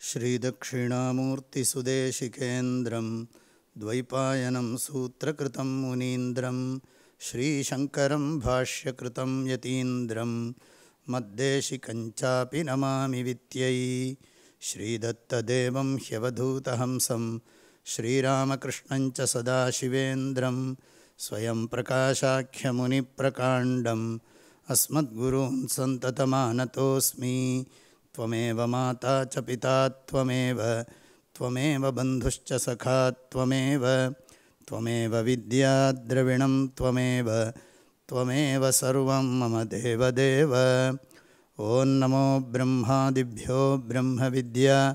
श्रीदक्षिणामूर्तिसुदेशिकेन्द्रं द्वैपायनं सूत्रकृतं मुनीन्द्रं श्रीशङ्करं भाष्यकृतं यतीन्द्रं मद्देशिकञ्चापि नमामि वित्यै श्रीदत्तदेवं ह्यवधूतहंसं श्रीरामकृष्णञ्च सदाशिवेन्द्रं स्वयं प्रकाशाख्यमुनिप्रकाण्डम् अस्मद्गुरून् सन्ततमानतोऽस्मि। त्वमेव माता च पिता त्वमेव त्वमेव बन्धुश्च सखा त्वमेव त्वमेव विद्याद्रविणं त्वमेव त्वमेव सर्वं मम देवदेव। ॐ नमो ब्रह्मादिभ्यो ब्रह्मविद्या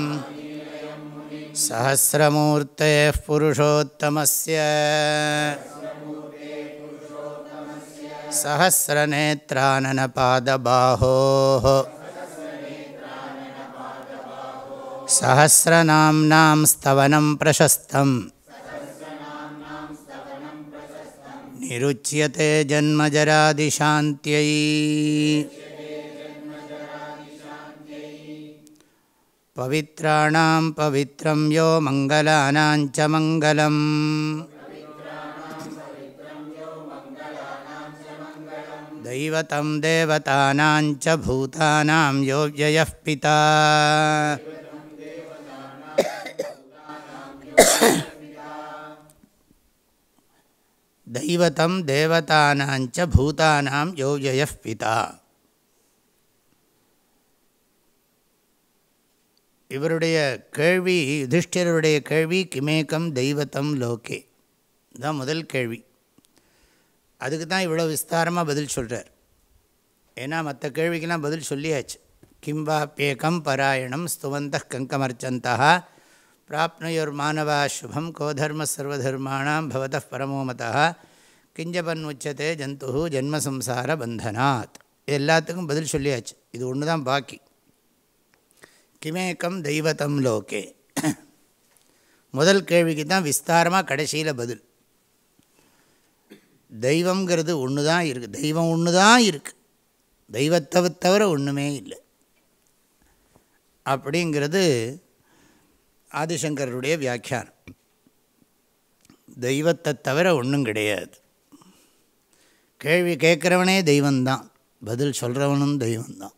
सहस्रमूर्तेः पुरुषोत्तमस्य सहस्रनेत्राननपादबाहोः सहस्रनाम्नां स्तवनं प्रशस्तम् निरुच्यते जन्मजरादिशान्त्यै पवित्राणां पवित्रं यो मङ्गलानां च मङ्गलम् दैवतं देवतानां च भूतानां यो व्ययः पिता दैवतं देवतानाञ्च भूतानां यो व्ययः पिता இவருடைய கேள்வி யுதிஷ்டிரருடைய கேள்வி கிமேக்கம் தெய்வத்தம் லோகே. இதுதான் முதல் கேள்வி. அதுக்கு தான் இவ்வளோ விஸ்தாரமாக பதில் சொல்கிறார் ஏன்னா மற்ற கேள்விக்கெல்லாம் பதில் சொல்லியாச்சு. கிம்பாப்பியேகம் பராயணம் ஸ்துவந்த கங்கமர்ச்சந்தா பிராப்னுயோர் மாணவா சுபம் கோதர்ம சர்வதர்மாணாம் பவத பரமோமதா கிஞ்சபன் உச்சத்தே ஜந்து ஜென்மசம்சார பந்தனாத். எல்லாத்துக்கும் பதில் சொல்லியாச்சு. இது ஒன்று தான் பாக்கி. கிமேக்கம் தெய்வத்தம் லோகே. முதல் கேள்விக்கு தான் விஸ்தாரமாக கடைசியில் பதில். தெய்வங்கிறது ஒன்று தான் இருக்குது தெய்வம் ஒன்று தான் இருக்குது தெய்வத்தை தவிர ஒன்றுமே இல்லை. அப்படிங்கிறது ஆதிசங்கருடைய வியாக்கியானம். தெய்வத்தை தவிர ஒன்றும் கிடையாது. கேள்வி கேட்குறவனே தெய்வந்தான் பதில் சொல்கிறவனும் தெய்வந்தான்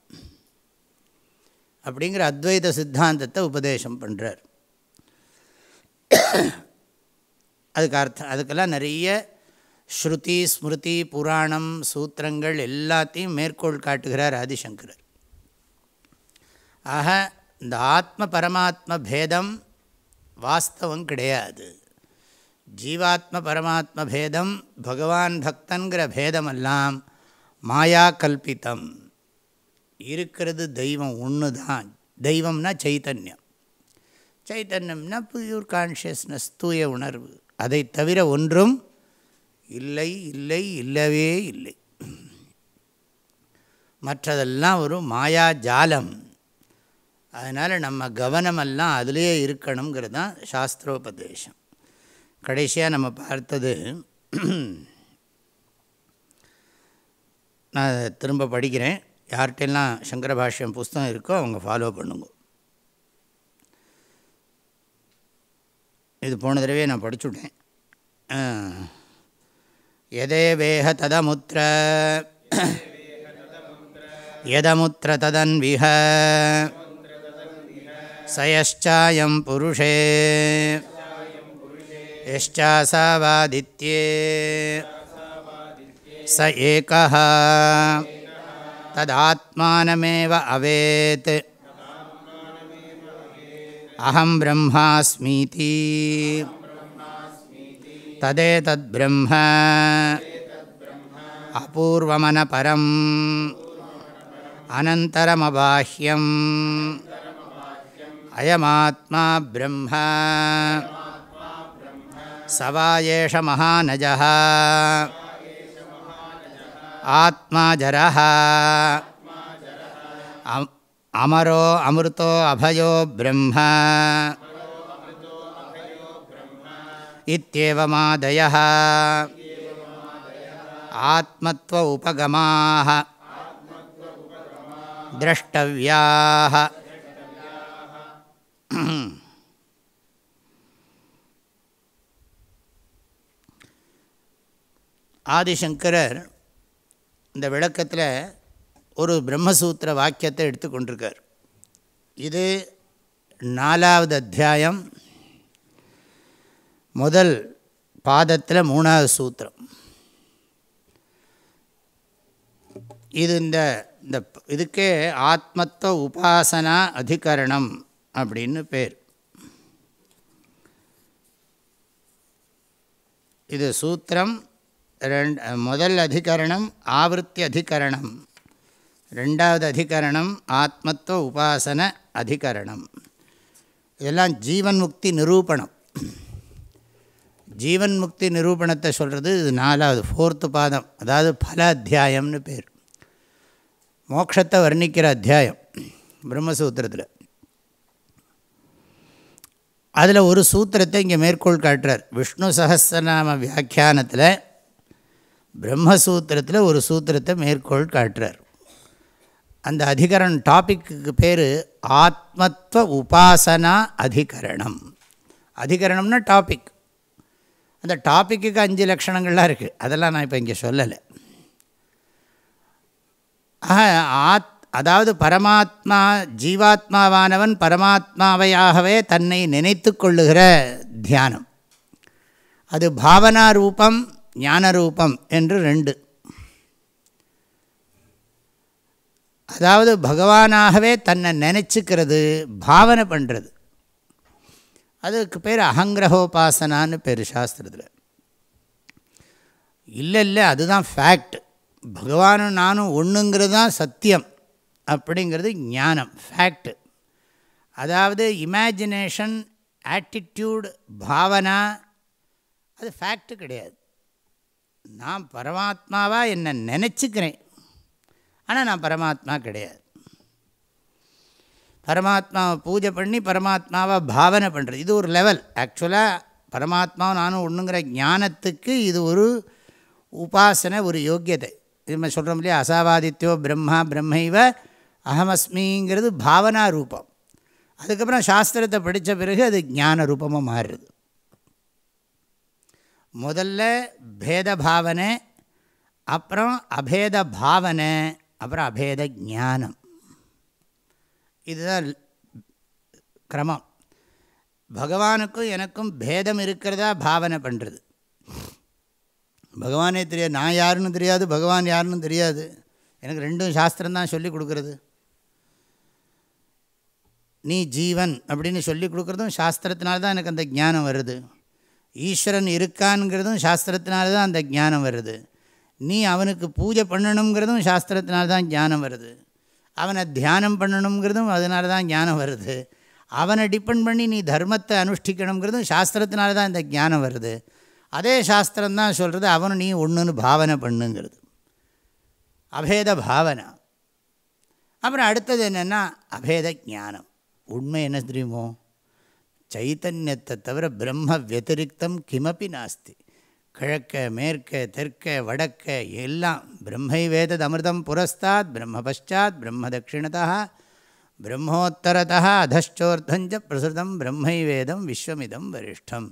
அப்படிங்கிற அத்வைத சித்தாந்தத்தை உபதேசம் பண்ணுறார் அதுக்கு அர்த்தம் அதுக்கெல்லாம் நிறைய ஸ்ருதி ஸ்மிருதி புராணம் சூத்திரங்கள் எல்லாத்தையும் மேற்கோள் காட்டுகிறார் ஆதிசங்கரர். ஆக இந்த ஆத்ம பரமாத்ம பேதம் வாஸ்தவம் கிடையாது. ஜீவாத்ம பரமாத்ம பேதம் பகவான் பக்தங்கிற பேதமெல்லாம் மாயா கல்பித்தம். இருக்கிறது தெய்வம் ஒன்று தான். தெய்வம்னா சைத்தன்யம். சைத்தன்யம்னா பியூர் கான்ஷியஸ்னஸ் தூய உணர்வு. அதை தவிர ஒன்றும் இல்லை இல்லை இல்லவே இல்லை. மற்றதெல்லாம் ஒரு மாயா ஜாலம். அதனால் நம்ம கவனமெல்லாம் அதிலே இருக்கணுங்கிறது தான் சாஸ்திரோபதேசம். கடைசியாக நம்ம பார்த்தது நான் திரும்ப படிக்கிறேன். யார்கிட்டெல்லாம் சங்கரபாஷ்யம் புஸ்தகம் இருக்கோ அவங்க ஃபாலோ பண்ணுங்க. இது போன தடவையே நான் படிச்சுட்டேன். எதே வேக ததமுத்திர. எதமுத்திர ததன்விஹ. சயச்சாயம் புருஷே. எஷ்டாசாவாதித்யே ச ஏகா तदात्मानमेव अवेत् अहं ब्रह्मास्मीति तदेतद्ब्रह्म अपूर्वमनपरम् अनन्तरमबाह्यम् अयमात्मा ब्रह्म स वा एष महानजः आत्मा जरः अम्- अमरो अमृतो अभयो ब्रह्म इत्येवमादयः आत्मत्व उपगमाः द्रष्टव्याः ஆதிசங்கரர் இந்த விளக்கத்தில் ஒரு பிரம்மசூத்திர வாக்கியத்தை எடுத்துக்கொண்டிருக்கார். இது நாலாவது அத்தியாயம். முதல் பாதத்தில் மூணாவது சூத்திரம். இது இந்த இந்த இதுக்கே ஆத்மத்துவ உபாசனா அதிகரணம் அப்படின்னு பேர். இது சூத்திரம். ரெண்டு முதல் அதிகரணம் ஆவருத்தி அதிகரணம். ரெண்டாவது அதிகரணம் ஆத்மத்துவ உபாசன அதிகரணம். இதெல்லாம் ஜீவன் முக்தி நிரூபணம். ஜீவன் முக்தி நிரூபணத்தை சொல்கிறது இது நாலாவது ஃபோர்த்து பாதம் அதாவது பல அத்தியாயம்னு பேர். மோட்சத்தை வர்ணிக்கிற அத்தியாயம் பிரம்மசூத்திரத்தில். அதில் ஒரு சூத்திரத்தை இங்கே மேற்கோள் காட்டுறார். விஷ்ணு சகசிரநாம வியாக்கியானத்தில் பிரம்மசூத்திரத்தில் ஒரு சூத்திரத்தை மேற்கோள் காட்டுறார். அந்த அதிகரணம் டாபிக்கு பேர் ஆத்மத்துவ உபாசனா அதிகரணம். அதிகரணம்னா டாபிக். அந்த டாப்பிக்கு அஞ்சு லட்சணங்கள்லாம் இருக்குது அதெல்லாம் நான் இப்போ இங்கே சொல்லலை. ஆக ஆத் அதாவது பரமாத்மா ஜீவாத்மாவானவன் பரமாத்மாவையாகவே தன்னை நினைத்து கொள்ளுகிற தியானம். அது பாவனா ரூபம் ஞானரூபம் என்று ரெண்டு. அதாவது பகவானாகவே தன்னை நினச்சிக்கிறது பாவனை பண்ணுறது அதுக்கு பேர் அகங்கிரகோபாசனான்னு பேர் சாஸ்திரத்தில். இல்லை இல்லை அதுதான் ஃபேக்ட் பகவானும் நானும் ஒன்றுங்கிறது தான் சத்தியம் அப்படிங்கிறது ஞானம் ஃபேக்ட் அதாவது இமேஜினேஷன் ஆட்டிடியூடு பாவனா அது ஃபேக்ட்டு கிடையாது. நான் பரமாத்மாவாக என்னை நினச்சிக்கிறேன். ஆனால் நான் பரமாத்மா கிடையாது. பரமாத்மாவை பூஜை பண்ணி பரமாத்மாவை பாவனை பண்ணுறது இது ஒரு லெவல் ஆக்சுவலாக பரமாத்மாவும் நானும் ஒன்றுங்கிற ஞானத்துக்கு இது ஒரு உபாசனை ஒரு யோக்கியதை. இது நம்ம சொல்கிறோம் இல்லையா? அசாவாதித்யோ பிரம்மா பிரம்மைவ அகமஸ்மிங்கிறது பாவனா ரூபம். அதுக்கப்புறம் சாஸ்திரத்தை படித்த பிறகு அது ஞான ரூபமாக மாறுறது. முதல்ல பேத பாவனை அப்புறம் அபேத பாவனை அப்புறம் அபேத ஞானம் இதுதான் கிரமம். பகவானுக்கும் எனக்கும் பேதம் இருக்கிறதா பாவனை பண்ணுறது பகவானே தெரியாது. நான் யாருன்னு தெரியாது பகவான் யாருன்னு தெரியாது. எனக்கு ரெண்டும் சாஸ்திரம்தான் சொல்லி கொடுக்குறது. நீ ஜீவன் அப்படின்னு சொல்லி கொடுக்குறதும் சாஸ்திரத்தினால்தான் எனக்கு அந்த ஞானம் வருது. ஈஸ்வரன் இருக்கான்ங்கிறதும் சாஸ்திரத்தினால தான் அந்த ஞானம் வருது. நீ அவனுக்கு பூஜை பண்ணணுங்கிறதும் சாஸ்திரத்தினால தான் ஞானம் வருது. அவனை தியானம் பண்ணணுங்கிறதும் அதனால தான் ஞானம் வருது. அவனை டிபெண்ட் பண்ணி நீ தர்மத்தை அனுஷ்டிக்கணுங்கிறதும் சாஸ்திரத்தினால தான் இந்த ஞானம் வருது. அதே சாஸ்திரம்தான் சொல்கிறது அவனு நீ ஒன்றுன்னு பாவனை பண்ணுங்கிறது. அபேத பாவனை. அப்புறம் அடுத்தது என்னென்னா அபேத ஞானம். உண்மை என்ன தெரியுமோ? சைத்தன்யத்தை தவிர பிரம்ம வத்திரிக்தம் கிமப்பி நாஸ்தி. கிழக்க மேற்க தெற்க வடக்க எல்லாம் பிரம்மை வேதத் அமிர்தம் புரஸ்தாத் பிரம்ம பஷாத் பிரம்ம தட்சிணதா பிரம்மோத்தரதா அதஷ்டோர்தஞ்ச பிரசுதம் பிரம்மை வேதம் விஸ்வமிதம் வரிஷ்டம்.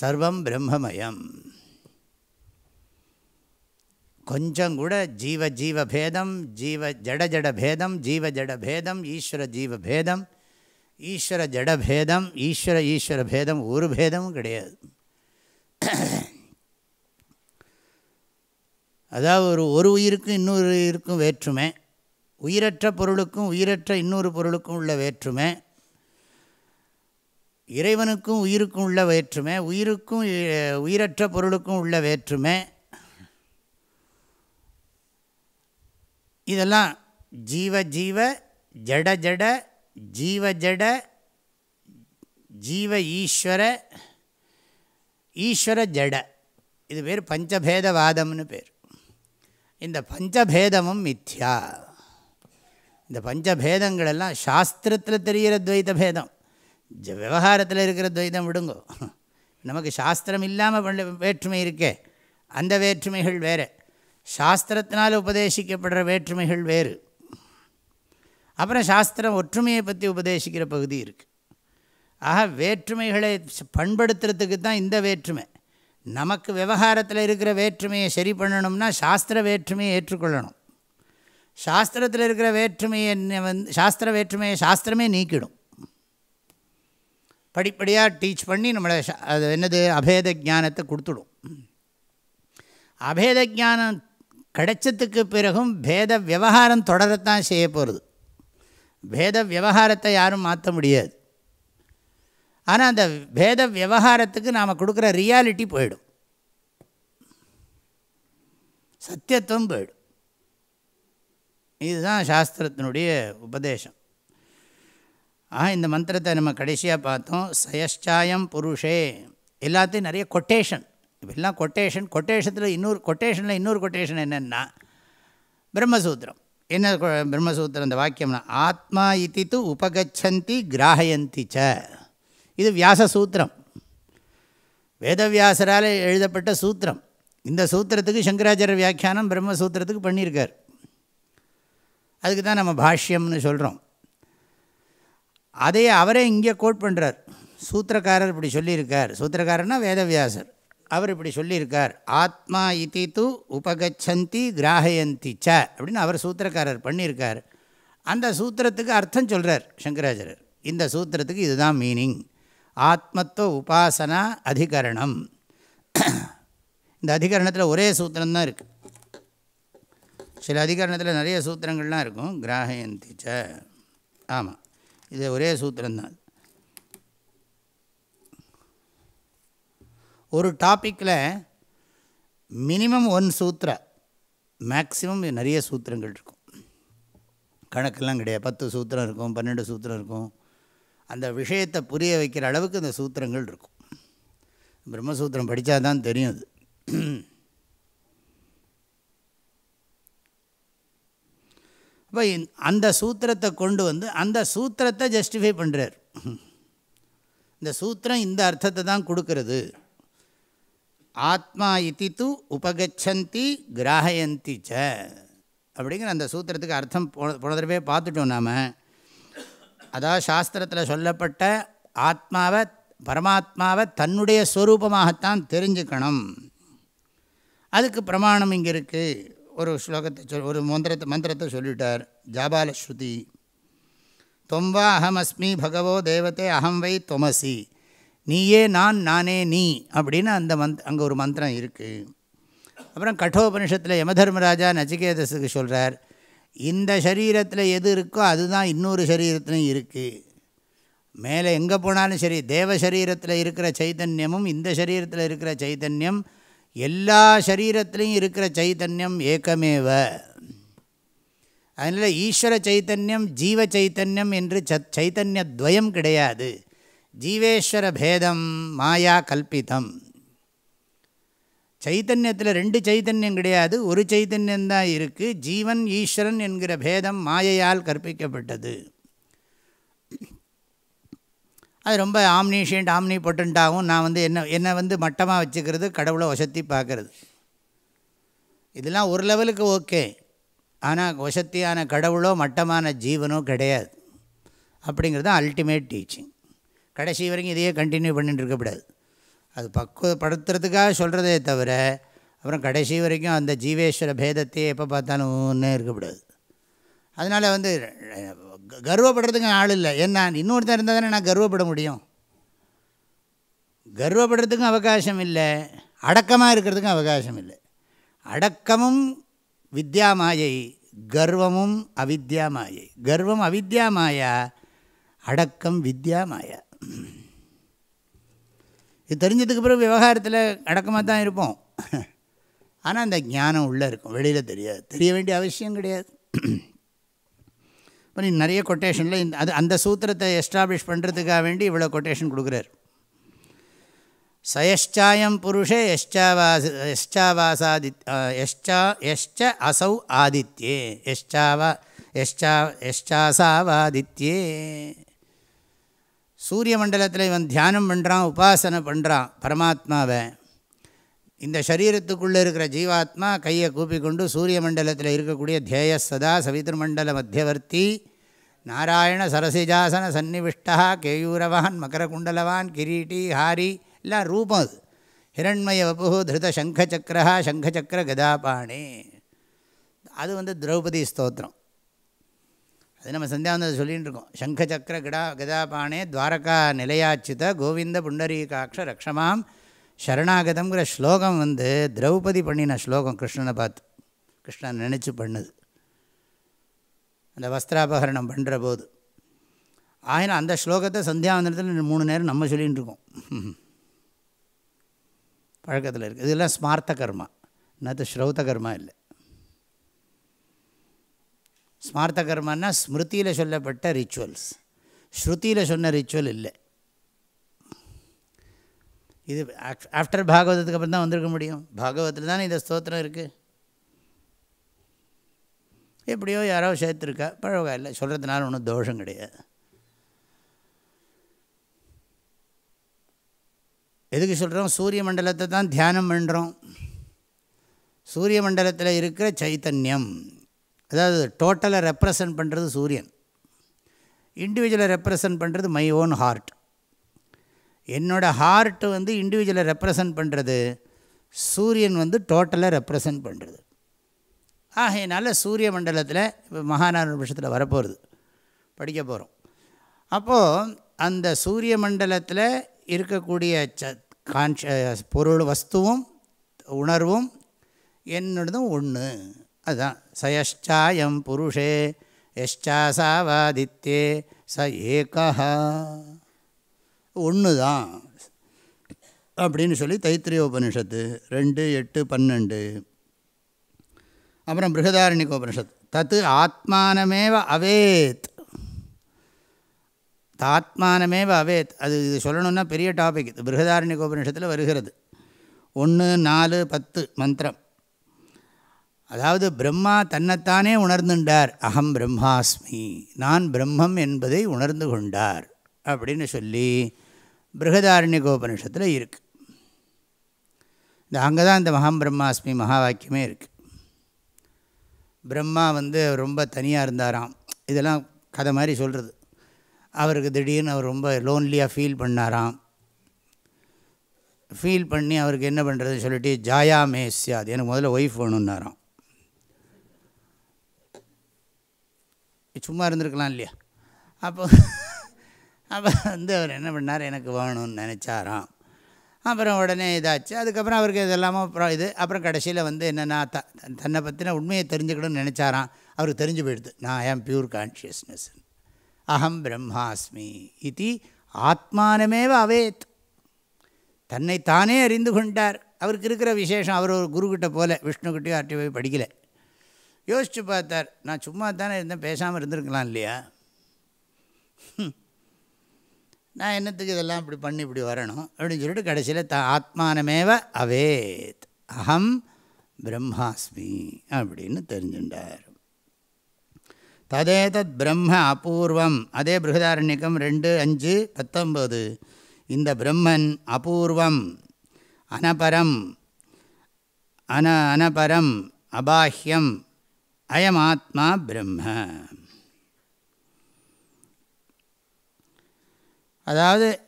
சர்வம் பிரம்மமயம். கொஞ்சம் கூட ஜீவ ஜீவ பேதம் ஜீவ ஜட ஜட பேதம் ஜீவ ஜட பேதம் ஈஸ்வர ஜீவ பேதம் ஈஸ்வர ஜடபேதம் ஈஸ்வர ஈஸ்வர பேதம் ஒரு பேதமும் கிடையாது. அதாவது ஒரு ஒரு உயிருக்கும் இன்னொரு உயிருக்கும் வேற்றுமை. உயிரற்ற பொருளுக்கும் உயிரற்ற இன்னொரு பொருளுக்கும் உள்ள வேற்றுமை. இறைவனுக்கும் உயிருக்கும் உள்ள வேற்றுமை. உயிருக்கும் உயிரற்ற பொருளுக்கும் உள்ள வேற்றுமை. இதெல்லாம் ஜீவ ஜீவ ஜட ஜட ஜீவ ஜட ஜீவ ஈஸ்வர ஈஸ்வர ஜட இது பேர் பஞ்சபேதவாதம்னு பேர். இந்த பஞ்சபேதமும் மித்யா. இந்த பஞ்சபேதங்கள் எல்லாம் சாஸ்திரத்தில் தெரிகிற துவைத பேதம். ஜ- விவகாரத்தில் இருக்கிற துவைதம் விடுங்கோ. நமக்கு சாஸ்திரம் இல்லாமல் வேற்றுமை இருக்கே. அந்த வேற்றுமைகள் வேறு. சாஸ்திரத்தினால் உபதேசிக்கப்படுற வேற்றுமைகள் வேறு. அப்புறம் சாஸ்திரம் ஒற்றுமையை பற்றி உபதேசிக்கிற பகுதி இருக்குது ஆக வேற்றுமைகளை பண்படுத்துறதுக்கு தான் இந்த வேற்றுமை. நமக்கு விவகாரத்தில் இருக்கிற வேற்றுமையை சரி பண்ணணும்னா சாஸ்திர வேற்றுமையை ஏற்றுக்கொள்ளணும். சாஸ்திரத்தில் இருக்கிற வேற்றுமையை வந்து சாஸ்திர வேற்றுமையை சாஸ்திரமே நீக்கிடும். படிப்படியாக டீச் பண்ணி நம்மளை அது என்னது அபேத ஞானத்தை கொடுத்துடும். அபேத ஞானம் கிடைச்சதுக்கு பிறகும் பேத விவகாரம் தொடரத்தான் செய்ய போகிறது பேத விவகாரத்தை யாரும் மாற்ற முடியாது. ஆனால் அந்த பேத விவகாரத்துக்கு நாம் கொடுக்குற ரியாலிட்டி போயிடும். சத்தியத்துவம் போயிடும். இதுதான் சாஸ்திரத்தினுடைய உபதேசம். ஆக இந்த மந்திரத்தை நம்ம கடைசியாக பார்த்தோம். சயஷ்சாயம் புருஷே. எல்லாத்தையும் நிறைய கொட்டேஷன் இப்பெல்லாம் கொட்டேஷன் கொட்டேஷத்தில் இன்னொரு கொட்டேஷனில் இன்னொரு கொட்டேஷன் என்னென்னா பிரம்மசூத்திரம். என்ன பிரம்மசூத்திரம் இந்த வாக்கியம்னா ஆத்மா இத்தி து உபகச்சந்தி கிராஹயந்தி ச இது வியாச சூத்திரம் வேதவியாசரால் எழுதப்பட்ட சூத்திரம். இந்த சூத்திரத்துக்கு சங்கராச்சாரிய வியாக்கியானம் பிரம்மசூத்திரத்துக்கு பண்ணியிருக்கார். அதுக்கு தான் நம்ம பாஷ்யம்னு சொல்கிறோம் அதையே அவரே இங்கே கோட் பண்ணுறார் சூத்திரக்காரர் இப்படி சொல்லியிருக்கார். சூத்திரக்காரர்னா வேதவியாசர். அவர் இப்படி சொல்லியிருக்கார். ஆத்மா இதி து உபகச்சந்தி கிராஹயந்தி ச அப்படின்னு அவர் சூத்திரக்காரர் பண்ணியிருக்கார். அந்த சூத்திரத்துக்கு அர்த்தம் சொல்கிறார் சங்கராச்சாரர் இந்த சூத்திரத்துக்கு இதுதான் மீனிங். ஆத்மத்துவ உபாசனா அதிகரணம். இந்த அதிகரணத்தில் ஒரே சூத்திரம்தான் இருக்குது சில அதிகரணத்தில் நிறைய சூத்திரங்கள்லாம் இருக்கும். கிராஹயந்தி ச. ஆமாம் இது ஒரே சூத்திரம்தான். ஒரு டாப்பிக்கில் மினிமம் ஒன் சூத்திர மேக்ஸிமம் நிறைய சூத்திரங்கள் இருக்கும். கணக்கெல்லாம் கிடையாது. பத்து சூத்திரம் இருக்கும் பன்னெண்டு சூத்திரம் இருக்கும். அந்த விஷயத்தை புரிய வைக்கிற அளவுக்கு இந்த சூத்திரங்கள் இருக்கும். பிரம்மசூத்திரம் படித்தா தான் தெரியும் அது. அப்போ அந்த சூத்திரத்தை கொண்டு வந்து அந்த சூத்திரத்தை ஜஸ்டிஃபை பண்ணுறார் இந்த சூத்திரம் இந்த அர்த்தத்தை தான் கொடுக்கறது. ஆத்மா இத்தி து உபகச்சந்தி கிராஹயந்தி ச. அப்படிங்கிற அந்த சூத்திரத்துக்கு அர்த்தம் போன போன தடவை பார்த்துட்டோம் நாம். அதாவது சாஸ்திரத்தில் சொல்லப்பட்ட ஆத்மாவை பரமாத்மாவை தன்னுடைய ஸ்வரூபமாகத்தான் தெரிஞ்சுக்கணும். அதுக்கு பிரமாணம் இங்கே இருக்குது ஒரு ஸ்லோகத்தை சொல் ஒரு மந்திரத்தை மந்திரத்தை சொல்லிட்டார். ஜாபால ஸ்ருதி தொம்பா அகமஸ்மி பகவோ தேவதே அகம் வை தொமசி. நீயே நான் நானே நீ அப்படின்னு அந்த மந்த் அங்கே ஒரு மந்திரம் இருக்குது அப்புறம் கட்டோபனிஷத்தில் யமதர்மராஜா நச்சிகேதஸுக்கு சொல்கிறார் இந்த சரீரத்தில் எது இருக்கோ அதுதான் இன்னொரு சரீரத்துலையும் இருக்குது மேலே எங்கே போனாலும் சரி தேவ சரீரத்தில் இருக்கிற சைத்தன்யமும் இந்த சரீரத்தில் இருக்கிற சைத்தன்யம் எல்லா சரீரத்திலையும் இருக்கிற சைத்தன்யம் ஏக்கமேவ. அதனால் ஈஸ்வர சைத்தன்யம் ஜீவ சைத்தன்யம் என்று ச சைத்தன்யத்வயம் கிடையாது. ஜீவேஸ்வர பேதம் மாயா கல்பிதம் சைத்தன்யத்தில் ரெண்டு சைத்தன்யம் கிடையாது. ஒரு சைத்தன்யந்தான் இருக்குது ஜீவன் ஈஸ்வரன் என்கிற பேதம் மாயையால் கற்பிக்கப்பட்டது. அது ரொம்ப ஆம்னிஷியன்ட் ஆம்னி பொட்டண்ட்டாகவும் நான் வந்து என்ன என்னை வந்து மட்டமாக வச்சுக்கிறது கடவுளை வசத்தி பார்க்கறது. இதெல்லாம் ஒரு லெவலுக்கு ஓகே. ஆனால் வசத்தியான கடவுளோ மட்டமான ஜீவனோ கிடையாது. அப்படிங்கிறது தான் அல்டிமேட் டீச்சிங் கடைசி வரைக்கும் இதையே கண்டினியூ பண்ணிட்டு இருக்கக்கூடாது அது பக்குவப்படுத்துறதுக்காக சொல்கிறதே தவிர அப்புறம் கடைசி வரைக்கும் அந்த ஜீவேஸ்வர பேதத்தையே எப்போ பார்த்தாலும் ஒன்றே இருக்கக்கூடாது அதனால் வந்து க- கர்வப்படுறதுக்கு ஆள் இல்லை. ஏன்னா இன்னொருத்தர் இருந்தால் தானே நான் கர்வப்பட முடியும். கர்வப்படுறதுக்கும் அவகாசம் இல்லை. அடக்கமாக இருக்கிறதுக்கும் அவகாசம் இல்லை. அடக்கமும் வித்யா மாயை கர்வமும் அவித்யா மாயை. கர்வம் அவித்யா மாயா அடக்கம் வித்யா மாயா. இது தெரிஞ்சதுக்கு பிறகு விவகாரத்தில் அடக்கமாக தான் இருப்போம். ஆனால் அந்த ஞானம் உள்ளே இருக்கும். வெளியில் தெரியாது. தெரிய வேண்டிய அவசியம் கிடையாது. இப்போ நீ நிறைய கொட்டேஷனில் இந்த அது அந்த சூத்திரத்தை எஸ்டாப்ளிஷ் பண்ணுறதுக்காக வேண்டி இவ்வளோ கொட்டேஷன் கொடுக்குறார். சயஷ்சாயம் புருஷே எஷ்சாவாஸ் எஷ்சாவாசாதி எஷ்சா எஷ்ச அசௌ ஆதித்யே. எஷ்சாவா எஷ்சா எஷ்சாசாவாதித்யே சூரிய மண்டலத்தில் இவன் தியானம் பண்ணுறான் உபாசனை பண்ணுறான் பரமாத்மாவை. இந்த சரீரத்துக்குள்ளே இருக்கிற ஜீவாத்மா கையை கூப்பிக்கொண்டு சூரிய மண்டலத்தில் இருக்கக்கூடிய தேய சதா சவிதிருமண்டல மத்தியவர்த்தி நாராயண சரசிஜாசன சந்நிவிஷ்டா கேயூரவான் மகரகுண்டலவான் கிரீட்டி ஹாரி எல்லாம் ரூபம் அது. ஹிரண்மய வபு திருத சங்கச்சக்கரா சங்கச்சக்கர கதாபாணே. அது வந்து திரௌபதி ஸ்தோத்திரம். அது நம்ம சந்தியாவந்தத்தை சொல்லிகிட்டு இருக்கோம் சக்கர கிடா கதாபாணே துவாரகா நிலையாச்சுத கோவிந்த புண்டரீகாட்ச ரக்ஷமாம் சரணாகதங்கிற ஸ்லோகம் வந்து திரௌபதி பண்ணின ஸ்லோகம் கிருஷ்ணனை பார்த்து கிருஷ்ணன் நினச்சி பண்ணுது. அந்த வஸ்திராபகரணம் பண்ணுற போது. ஆயினும் அந்த ஸ்லோகத்தை சந்தியாவந்தனத்தில் மூணு நேரம் நம்ம சொல்லிகிட்டு இருக்கோம் பழக்கத்தில் இருக்குது இதெல்லாம் ஸ்மார்த்த கர்மா. என்னது ஸ்ரௌத்த கர்மா இல்லை. ஸ்மார்த்த கர்மன்னா ஸ்மிருதியில் சொல்லப்பட்ட ரிச்சுவல்ஸ் ஸ்ருதியில் சொன்ன ரிச்சுவல் இல்லை. இது ஆஃப்டர் பாகவதத்துக்கு அப்புறம் தான் வந்திருக்க முடியும். பாகவதத்தில் தானே இந்த ஸ்தோத்திரம் இருக்குது எப்படியோ யாரோ சேர்த்துருக்கா பழவகா இல்லை சொல்கிறதுனால ஒன்றும் தோஷம் கிடையாது. எதுக்கு சொல்கிறோம் சூரிய மண்டலத்தை தான் தியானம் பண்ணுறோம் சூரிய மண்டலத்தில் இருக்கிற சைத்தன்யம். அதாவது டோட்டலை ரெப்ரசன்ட் பண்ணுறது சூரியன். இண்டிவிஜுவலை ரெப்ரசன்ட் பண்ணுறது மை ஓன் ஹார்ட் என்னோடய ஹார்ட்டு வந்து இண்டிவிஜுவலை ரெப்ரசன்ட் பண்ணுறது சூரியன் வந்து டோட்டலை ரெப்ரசன்ட் பண்ணுறது ஆகையினால சூரிய மண்டலத்தில் இப்போ மகாநாராயண விஷயத்தில் வரப்போகிறது படிக்க போகிறோம் அப்போது அந்த சூரிய மண்டலத்தில் இருக்கக்கூடிய ச கான்ஷ பொருள் வஸ்துவும் உணர்வும் என்னோடதும் ஒன்று அதுதான் சயஷ்சாயம் புருஷே யஷ்சாசாவாதித்யே ச ஏகா ஒன்று தான் அப்படின்னு சொல்லி தைத்திரிய உபனிஷத்து ரெண்டு எட்டு பன்னெண்டு. அப்புறம் பிருகதாரண்யக உபனிஷத் தத்து ஆத்மானமேவ அவேத். தாத்மானமேவ அவேத். அது இது சொல்லணுன்னா பெரிய டாபிக் இது பிருகதாரண்யக உபனிஷத்தில் வருகிறது. ஒன்று நாலு பத்து மந்திரம். அதாவது பிரம்மா தன்னைத்தானே உணர்ந்துண்டார். அகம் பிரம்மாஸ்மி. நான் பிரம்மம் என்பதை உணர்ந்து கொண்டார். அப்படின்னு சொல்லி பிருகதாரண்யகோபனிஷத்தில் இருக்குது இந்த அங்கே தான் இந்த மகம் பிரம்மாஸ்மி மகா வாக்கியமே இருக்குது பிரம்மா வந்து ரொம்ப தனியாக இருந்தாராம். இதெல்லாம் கதை மாதிரி சொல்கிறது அவருக்கு திடீர்னு அவர் ரொம்ப லோன்லியாக ஃபீல் பண்ணாராம். ஃபீல் பண்ணி அவருக்கு என்ன பண்ணுறதுன்னு சொல்லிட்டு ஜாயா மேஸ்யாது எனக்கு முதல்ல ஒய்ஃப் வேணும்னாராம். சும்மா இருந்திருக்கலாம் இல்லையா? அப்போ அப்போ வந்து அவர் என்ன பண்ணார்? எனக்கு வேணும்னு நினச்சாராம். அப்புறம் உடனே இதாச்சு. அதுக்கப்புறம் அவருக்கு இதெல்லாமோ அப்புறம் இது அப்புறம் கடைசியில் வந்து என்னென்னா த தன்னை பற்றின உண்மையை தெரிஞ்சுக்கணும்னு நினச்சாராம். அவருக்கு தெரிஞ்சு போயிடுது. நான் ஐ ஆம் பியூர் கான்ஷியஸ்னஸ் அகம் பிரம்மாஸ்மி இது ஆத்மானமேவ அவேத். தன்னை தானே அறிந்து கொண்டார். அவருக்கு இருக்கிற விசேஷம் அவர் ஒரு குருக்கிட்ட போல விஷ்ணுக்கிட்டையோ ஆர்ட்டி போய் படிக்கலை. யோசித்து பார்த்தார் நான் சும்மா தானே இருந்தேன் பேசாமல் இருந்திருக்கலாம் இல்லையா? நான் என்னத்துக்கு இதெல்லாம் இப்படி பண்ணி இப்படி வரணும் அப்படின்னு சொல்லிட்டு கடைசியில் த ஆத்மானமேவ அவேத் அகம் பிரம்மாஸ்மி அப்படின்னு தெரிஞ்சுட்டார் ததேதத் பிரம்ம அபூர்வம் அதே பிருகதாரண்யக்கம் ரெண்டு அஞ்சு பத்தொம்பது இந்த பிரம்மன் அபூர்வம் அனபரம் அன அனபரம் அபாஹ்யம் அயமாத்மா பிரம்ம. அதாவது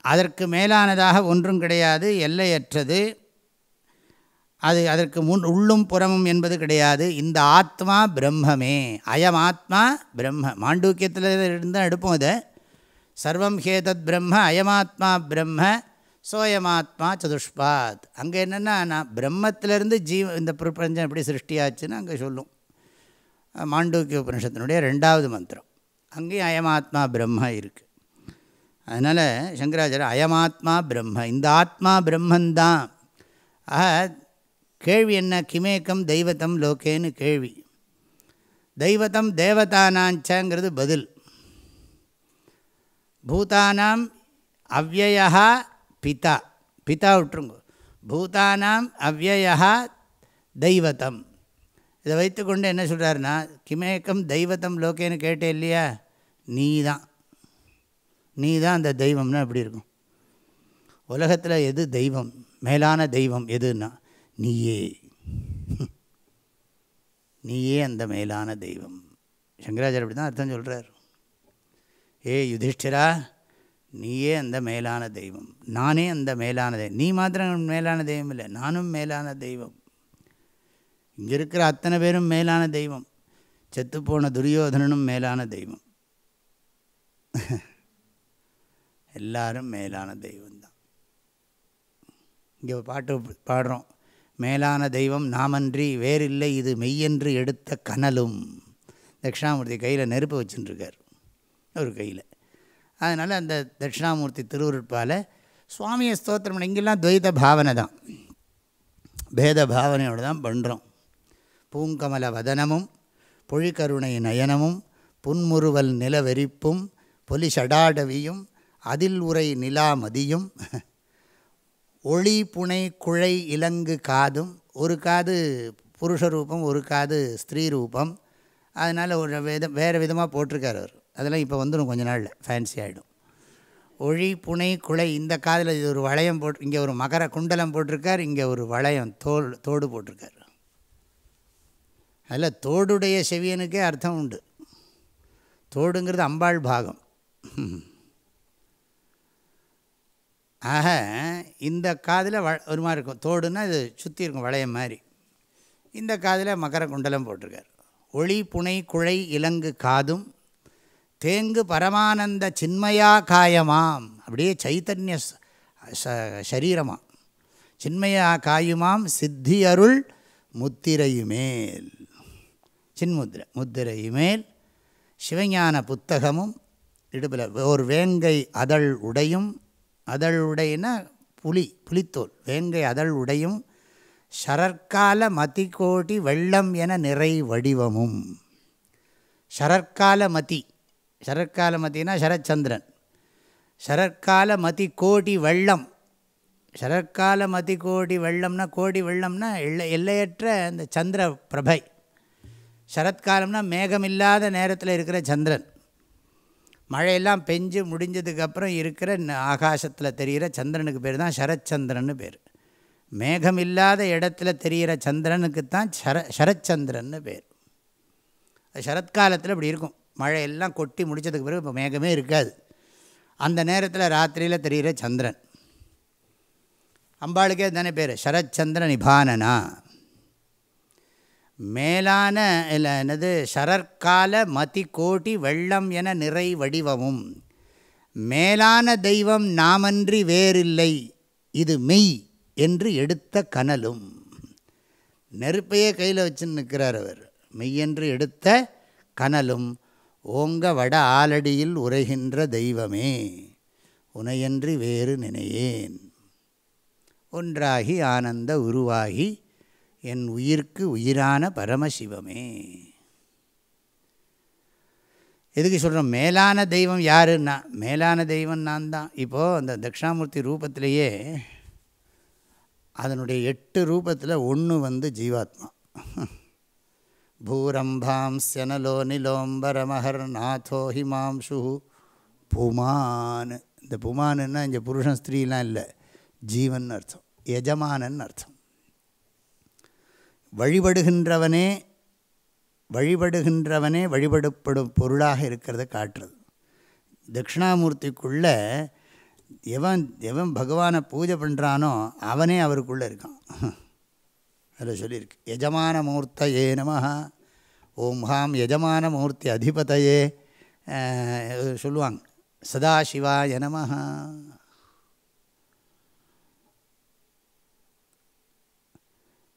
அதற்கு மேலானதாக ஒன்றும் கிடையாது எல்லையற்றது. அது அதற்கு முன் உள்ளும் புறமும் என்பது கிடையாது. இந்த ஆத்மா பிரம்மமே. அயம் ஆத்மா பிரம்ம. மாண்டூக்கியத்தில் இருந்தால் எடுப்போம் இதை. சர்வம் ஹேதத் பிரம்ம அயமாத்மா பிரம்ம சோயமாத்மா சதுஷ்பாத். அங்கே என்னென்னா நான் பிரம்மத்திலேருந்து ஜீவ இந்த பிரபஞ்சம் எப்படி சிருஷ்டியாச்சுன்னு அங்கே சொல்லும். மாண்டூக்கிய உபனிஷத்தினுடைய ரெண்டாவது மந்திரம். அங்கேயும் அயமாத்மா பிரம்ம இருக்குது அதனால் சங்கராச்சாரியர் அயமாத்மா பிரம்ம இந்த ஆத்மா பிரம்மந்தான். ஆக கேள்வி என்ன? கிமேக்கம் தெய்வத்தம் லோகேன்னு கேள்வி. தெய்வத்தம் தேவதானாஞ்சங்கிறது பதில். பூதானாம் அவ்வயா பிதா. பிதா விட்டுருங்க. பூதானாம் அவ்வயா தெய்வத்தம். இதை வைத்துக்கொண்டு என்ன சொல்கிறாருன்னா கிமேக்கம் தெய்வத்தம் லோகேன்னு கேட்டே இல்லையா? நீ தான் நீ தான் அந்த தெய்வம்னா எப்படி இருக்கும். உலகத்தில் எது தெய்வம்? மேலான தெய்வம் எதுன்னா நீயே. நீயே அந்த மேலான தெய்வம். சங்கராச்சாரிய அப்படி தான் அர்த்தம் சொல்கிறார் ஏ யுதிஷ்டிரா நீயே அந்த மேலான தெய்வம். நானே அந்த மேலான தெய்வம். நீ மாத்திரம் மேலான தெய்வம் இல்லை நானும் மேலான தெய்வம். இங்கே இருக்கிற அத்தனை பேரும் மேலான தெய்வம். செத்துப்போன துரியோதனனும் மேலான தெய்வம். எல்லாரும் மேலான தெய்வம்தான். இங்கே பாட்டு பாடுறோம். மேலான தெய்வம் நாமன்றி வேறில்லை இது மெய்யென்று எடுத்த கனலும். தட்சிணாமூர்த்தி கையில் நெருப்பு வச்சுட்டுருக்கார் ஒரு கையில். அதனால் அந்த தட்சிணாமூர்த்தி திருவுருட்பால் சுவாமியை ஸ்தோத்திரம் இங்கெல்லாம் துவைத பாவனை தான் பேத பாவனையோடு தான் பண்ணுறோம் பூங்கமல வதனமும் பொழிகருணை நயனமும் புன்முறுவல் நிலவெறிப்பும் பொலிஷடாடவியும் அதில் உரை நிலாமதியும் ஒளி புனை குழை இலங்கு காதும் ஒரு காது புருஷ ரூபம் ஒரு காது ஸ்திரீ ரூபம் அதனால் ஒரு விதம் வேறு விதமாக போட்டிருக்கார் அவர். அதெல்லாம் இப்போ வந்துடும் கொஞ்ச நாளில் ஃபேன்சி ஆகிடும் ஒளி புனை குலை இந்த காதில் இது ஒரு வளையம் போட்டு இங்கே ஒரு மகர குண்டலம் போட்டிருக்கார் இங்கே ஒரு வளையம் தோல் தோடு போட்டிருக்கார். அதில் தோடுடைய செவியனுக்கே அர்த்தம் உண்டு. தோடுங்கிறது அம்பாள் பாகம். ஆக இந்த காதில் வ ஒரு மாதிரி இருக்கும். தோடுன்னா இது சுற்றி இருக்கும் வளையம் மாதிரி. இந்த காதில் மகர குண்டலம் போட்டிருக்கார். ஒளி புனை குழை இலங்கு காதும் தேங்கு பரமானந்த சின்மயா காயமாம். அப்படியே சைத்தன்ய சரீரமாம். சின்மயா காயுமாம் சித்தி அருள் முத்திரையுமேல். சின்முத்திரை முத்திரையுமேல் சிவஞான புத்தகமும் இடுப்பில் ஒரு வேங்கை அதழ் உடையும் அதழ் உடையினா புலி புலித்தோல் வேங்கை அதழ் உடையும் ஷரற்கால மதிக்கோட்டி வெள்ளம் என நிறை வடிவமும். ஷரற்கால மதி சரற்கால மத்தினா சரச்சந்திரன். சரற்கால மதி கோடி வெள்ளம் சரற்கால மதி கோடி வெள்ளம்னா கோடி வெள்ளம்னா எல்லை எல்லையற்ற அந்த சந்திர பிரபை. சரத்காலம்னா மேகமில்லாத நேரத்தில் இருக்கிற சந்திரன். மழையெல்லாம் பெஞ்சு முடிஞ்சதுக்கப்புறம் இருக்கிற ஆகாசத்தில் தெரிகிற சந்திரனுக்கு பேர் தான் சரச்சந்திரன்னு பேர். மேகமில்லாத இடத்துல தெரிகிற சந்திரனுக்கு தான் சர சரச்சந்திரன்னு பேர். சரத்காலத்தில் இப்படி இருக்கும். மழையெல்லாம் கொட்டி முடித்ததுக்கு பிறகு இப்போ மேகமே இருக்காது. அந்த நேரத்தில் ராத்திரியில் தெரிகிற சந்திரன். அம்பாளுக்கே தானே பேர். சரச்சந்திர நிபானனா. மேலான இல்லை என்னது சரற்கால மதி கோட்டி வெள்ளம் என நிறை வடிவமும். மேலான தெய்வம் நாமன்றி வேறில்லை இது மெய் என்று எடுத்த கனலும். நெருப்பையே கையில் வச்சு நிற்கிறார் அவர். மெய்யென்று எடுத்த கனலும் ஓங்க வட ஆலடியில் உரைகின்ற தெய்வமே உனையன்றி வேறு நினையேன். ஒன்றாகி ஆனந்த உருவாகி என் உயிர்க்கு உயிரான பரமசிவமே. எதுக்கு சொல்கிறோம் மேலான தெய்வம் யாருன்னா? மேலான தெய்வம் நான் தான். இப்போது அந்த தட்சிணாமூர்த்தி ரூபத்திலேயே அதனுடைய எட்டு ரூபத்தில் ஒன்று வந்து ஜீவாத்மா. பூரம்பாம் செனலோ நிலோம்பரமஹர் நாதோ ஹிமாம்சு புமான். இந்த புமானுன்னா இங்கே புருஷன் ஸ்திரீலாம் இல்லை. ஜீவன் அர்த்தம். எஜமானன் அர்த்தம். வழிபடுகின்றவனே வழிபடுகின்றவனே வழிபடப்படும் பொருளாக இருக்கிறத காட்டுறது. தட்சிணாமூர்த்திக்குள்ளே எவன் எவன் பகவானை பூஜை பண்ணுறானோ அவனே அவருக்குள்ளே இருக்கான். அதில் சொல்லியிருக்கு. யஜமான மூர்த்தையே நம ஓம் ஹாம் யஜமான மூர்த்தி அதிபதையே. சொல்லுவாங்க. சதாசிவாய நமஹா.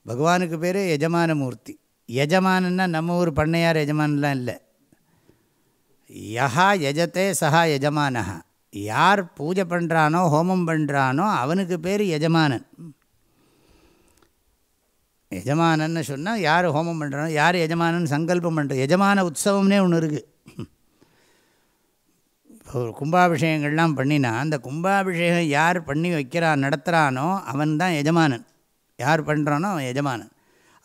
பகவானுக்கு பேர் எஜமான மூர்த்தி எஜமானன்னா நம்ம ஊர் பண்ணையார் எஜமானலாம் இல்லை. யஹா யஜத்தே சஹா எஜமானஹா யார் பூஜை பண்ணுறானோ ஹோமம் பண்ணுறானோ அவனுக்கு பேர் எஜமானன் எஜமானன்னு சொன்னால் யார் ஹோமம் பண்ணுறானோ யார் எஜமானன் சங்கல்பம் பண்ணுற எஜமான உற்சவம்னே ஒன்று இருக்குது இப்போ ஒரு கும்பாபிஷேகங்கள்லாம் பண்ணினா அந்த கும்பாபிஷேகம் யார் பண்ணி வைக்கிறான் நடத்துகிறானோ அவன் தான் எஜமானன் யார் பண்ணுறானோ அவன் எஜமானன்.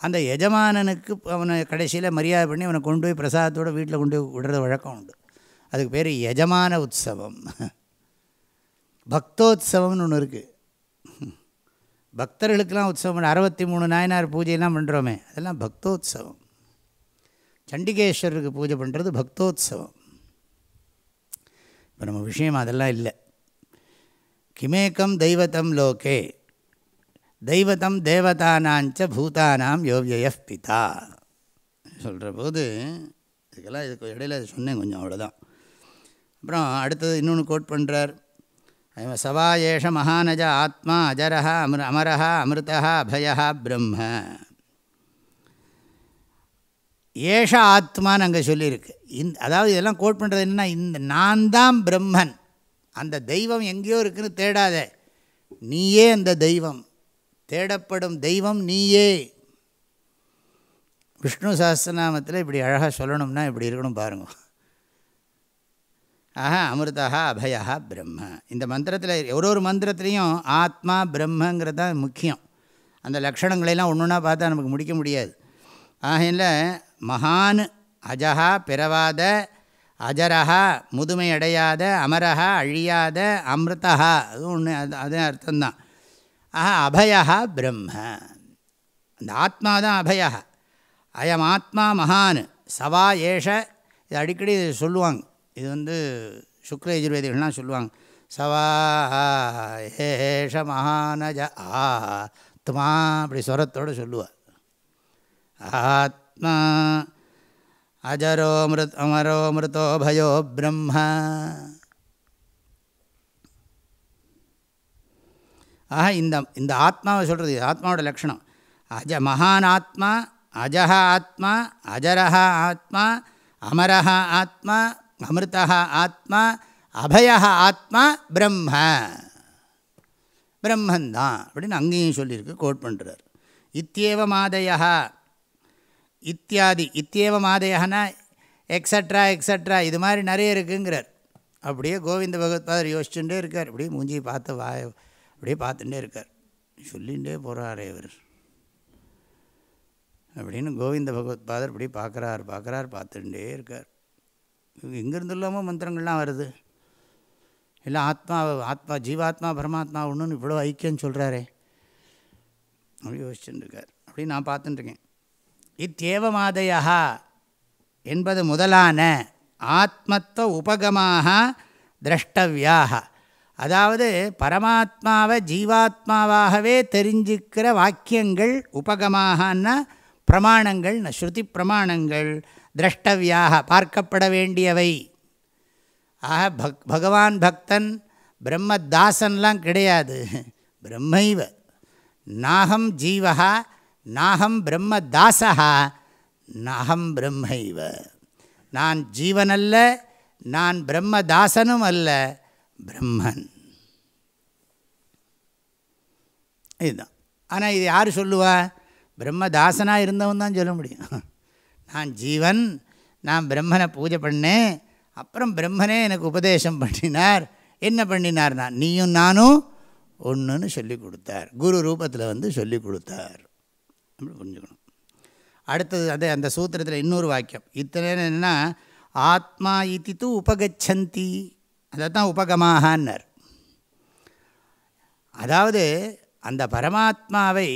அந்த எஜமானனுக்கு அவனை கடைசியில் மரியாதை பண்ணி அவனை கொண்டு போய் பிரசாதத்தோடு வீட்டில் கொண்டு போய் விடுறது வழக்கம் உண்டு. அதுக்கு பேர் எஜமான உற்சவம். பக்தோத்சவம்னு ஒன்று இருக்குது பக்தர்களுக்கெல்லாம் உற்சவம் அறுபத்தி மூணு நாயனார் பூஜையெல்லாம் பண்ணுறோமே அதெல்லாம் பக்தோத்சவம். சண்டிகேஸ்வரருக்கு பூஜை பண்ணுறது பக்தோத்சவம். இப்போ நம்ம விஷயம் அதெல்லாம் இல்லை. கிமேக்கம் தெய்வத்தம் லோகே. தெய்வத்தம் தேவதானாஞ்ச பூதானாம் யோவிய பிதா. சொல்கிற போது இதுக்கெல்லாம் இதுக்கு இடையில சொன்னேன் கொஞ்சம் அவ்வளோதான் அப்புறம் அடுத்தது இன்னொன்று கோட் பண்ணுறார் சவா ஏஷ மகானஜ ஆத்மா அஜரஹா அமர் அமரஹா அமிர்தா அபயா பிரம்ம. ஏஷ ஆத்மான்னு அங்கே சொல்லியிருக்கு. இந்த அதாவது இதெல்லாம் கோட் பண்ணுறது என்னென்னா இந்த நான் தான் பிரம்மன். அந்த தெய்வம் எங்கேயோ இருக்குன்னு தேடாத. நீயே அந்த தெய்வம். தேடப்படும் தெய்வம் நீயே. விஷ்ணு சாஸ்திரநாமத்தில் இப்படி அழகாக சொல்லணும்னா இப்படி இருக்கணும் பாருங்க. ஆஹா அமிர்தா அபயா பிரம்ம. இந்த மந்திரத்தில் ஒரு ஒரு மந்திரத்துலேயும் ஆத்மா பிரம்மங்கிறது தான் முக்கியம். அந்த லக்ஷணங்களெல்லாம் ஒன்று ஒன்றா பார்த்தா நமக்கு முடிக்க முடியாது. ஆகையில் மகான் அஜஹா பிறவாத அஜரஹா முதுமை அடையாத அமரஹா அழியாத அமிர்தஹா அதுவும் ஒன்று அது அதே அர்த்தம்தான். ஆஹா அபயா பிரம்ம. அந்த ஆத்மா தான் அபயா அயம் ஆத்மா மகான். சவா ஏஷ. இது அடிக்கடி சொல்லுவாங்க. இது வந்து சுக்ர எஜுர்வேதிகள்லாம் சொல்லுவாங்க. சவா ஏஷ மகானஜ. ஆத்மா அப்படி ஸ்வரத்தோடு சொல்லுவார் ஆத்மா அஜரோ மிருத் அமரோ மிருதோ பயம் ஆக இந்த இந்த ஆத்மாவை சொல்கிறது ஆத்மாவோட லக்ஷணம் அஜ மகான் ஆத்மா அஜஹ ஆத்மா அஜரஹா ஆத்மா அமரஹ ஆத்மா அமிர்தா ஆத்மா அபயா ஆத்மா பிரம்ம. பிரம்மந்தான் அப்படின்னு அங்கேயும் சொல்லியிருக்கு கோட் பண்ணுறார் இத்தியேவ மாதையா இத்தியாதி இத்தியேவ மாதையானா எக்ஸட்ரா எக்ஸட்ரா இது மாதிரி நிறைய இருக்குங்கிறார். அப்படியே கோவிந்த பகவத்பாதர் யோசிச்சுட்டே இருக்கார். அப்படியே மூஞ்சி பார்த்து வாய் அப்படியே பார்த்துட்டே இருக்கார். சொல்லிகிட்டே போகிறாரே இவர். அப்படின்னு கோவிந்த பகவத்பாதர் இப்படி பார்க்குறார் பார்க்குறார் பார்த்துட்டே இருக்கார். எங்கேருந்து இல்லாமல் மந்திரங்கள்லாம் வருது. இல்லை ஆத்மா ஆத்மா ஜீவாத்மா பரமாத்மா ஒன்றுன்னு இவ்வளோ ஐக்கியம்னு சொல்கிறாரே அப்படி யோசிச்சுட்டு அப்படின்னு அப்படி நான் பார்த்துட்டுருக்கேன் இத்தேவமாதயா என்பது முதலான ஆத்மத்துவ உபகமாக திரஷ்டவியாக அதாவது பரமாத்மாவை ஜீவாத்மாவாகவே தெரிஞ்சுக்கிற வாக்கியங்கள் உபகமாகனா பிரமாணங்கள் ஸ்ருதி பிரமாணங்கள் திரஷ்டவியாக பார்க்கப்பட வேண்டியவை. ஆக பக் பகவான் பக்தன் பிரம்மதாசன்லாம் கிடையாது. பிரம்மைவ. நாகம் ஜீவா நாகம் பிரம்மதாசா நாகம் பிரம்மைவ. நான் ஜீவனல்ல நான் பிரம்மதாசனும் அல்ல. பிரம்மன். இதுதான். ஆனால் இது யார் சொல்லுவா? பிரம்மதாசனாக இருந்தவன் தான் சொல்ல முடியும். நான் ஜீவன் நான் பிரம்மனை பூஜை பண்ணேன் அப்புறம் பிரம்மனே எனக்கு உபதேசம் பண்ணினார். என்ன பண்ணினார் நான் நீயும் நானும் ஒன்றுன்னு சொல்லி கொடுத்தார். குரு ரூபத்தில் வந்து சொல்லி கொடுத்தார். அப்படி புரிஞ்சுக்கணும். அடுத்தது அதே அந்த சூத்திரத்தில் இன்னொரு வாக்கியம். இத்தனை என்னென்னா ஆத்மா இத்தி தூ உபகச்சந்தி. அதை தான் உபகமாகன்னர் அதாவது அந்த பரமாத்மாவை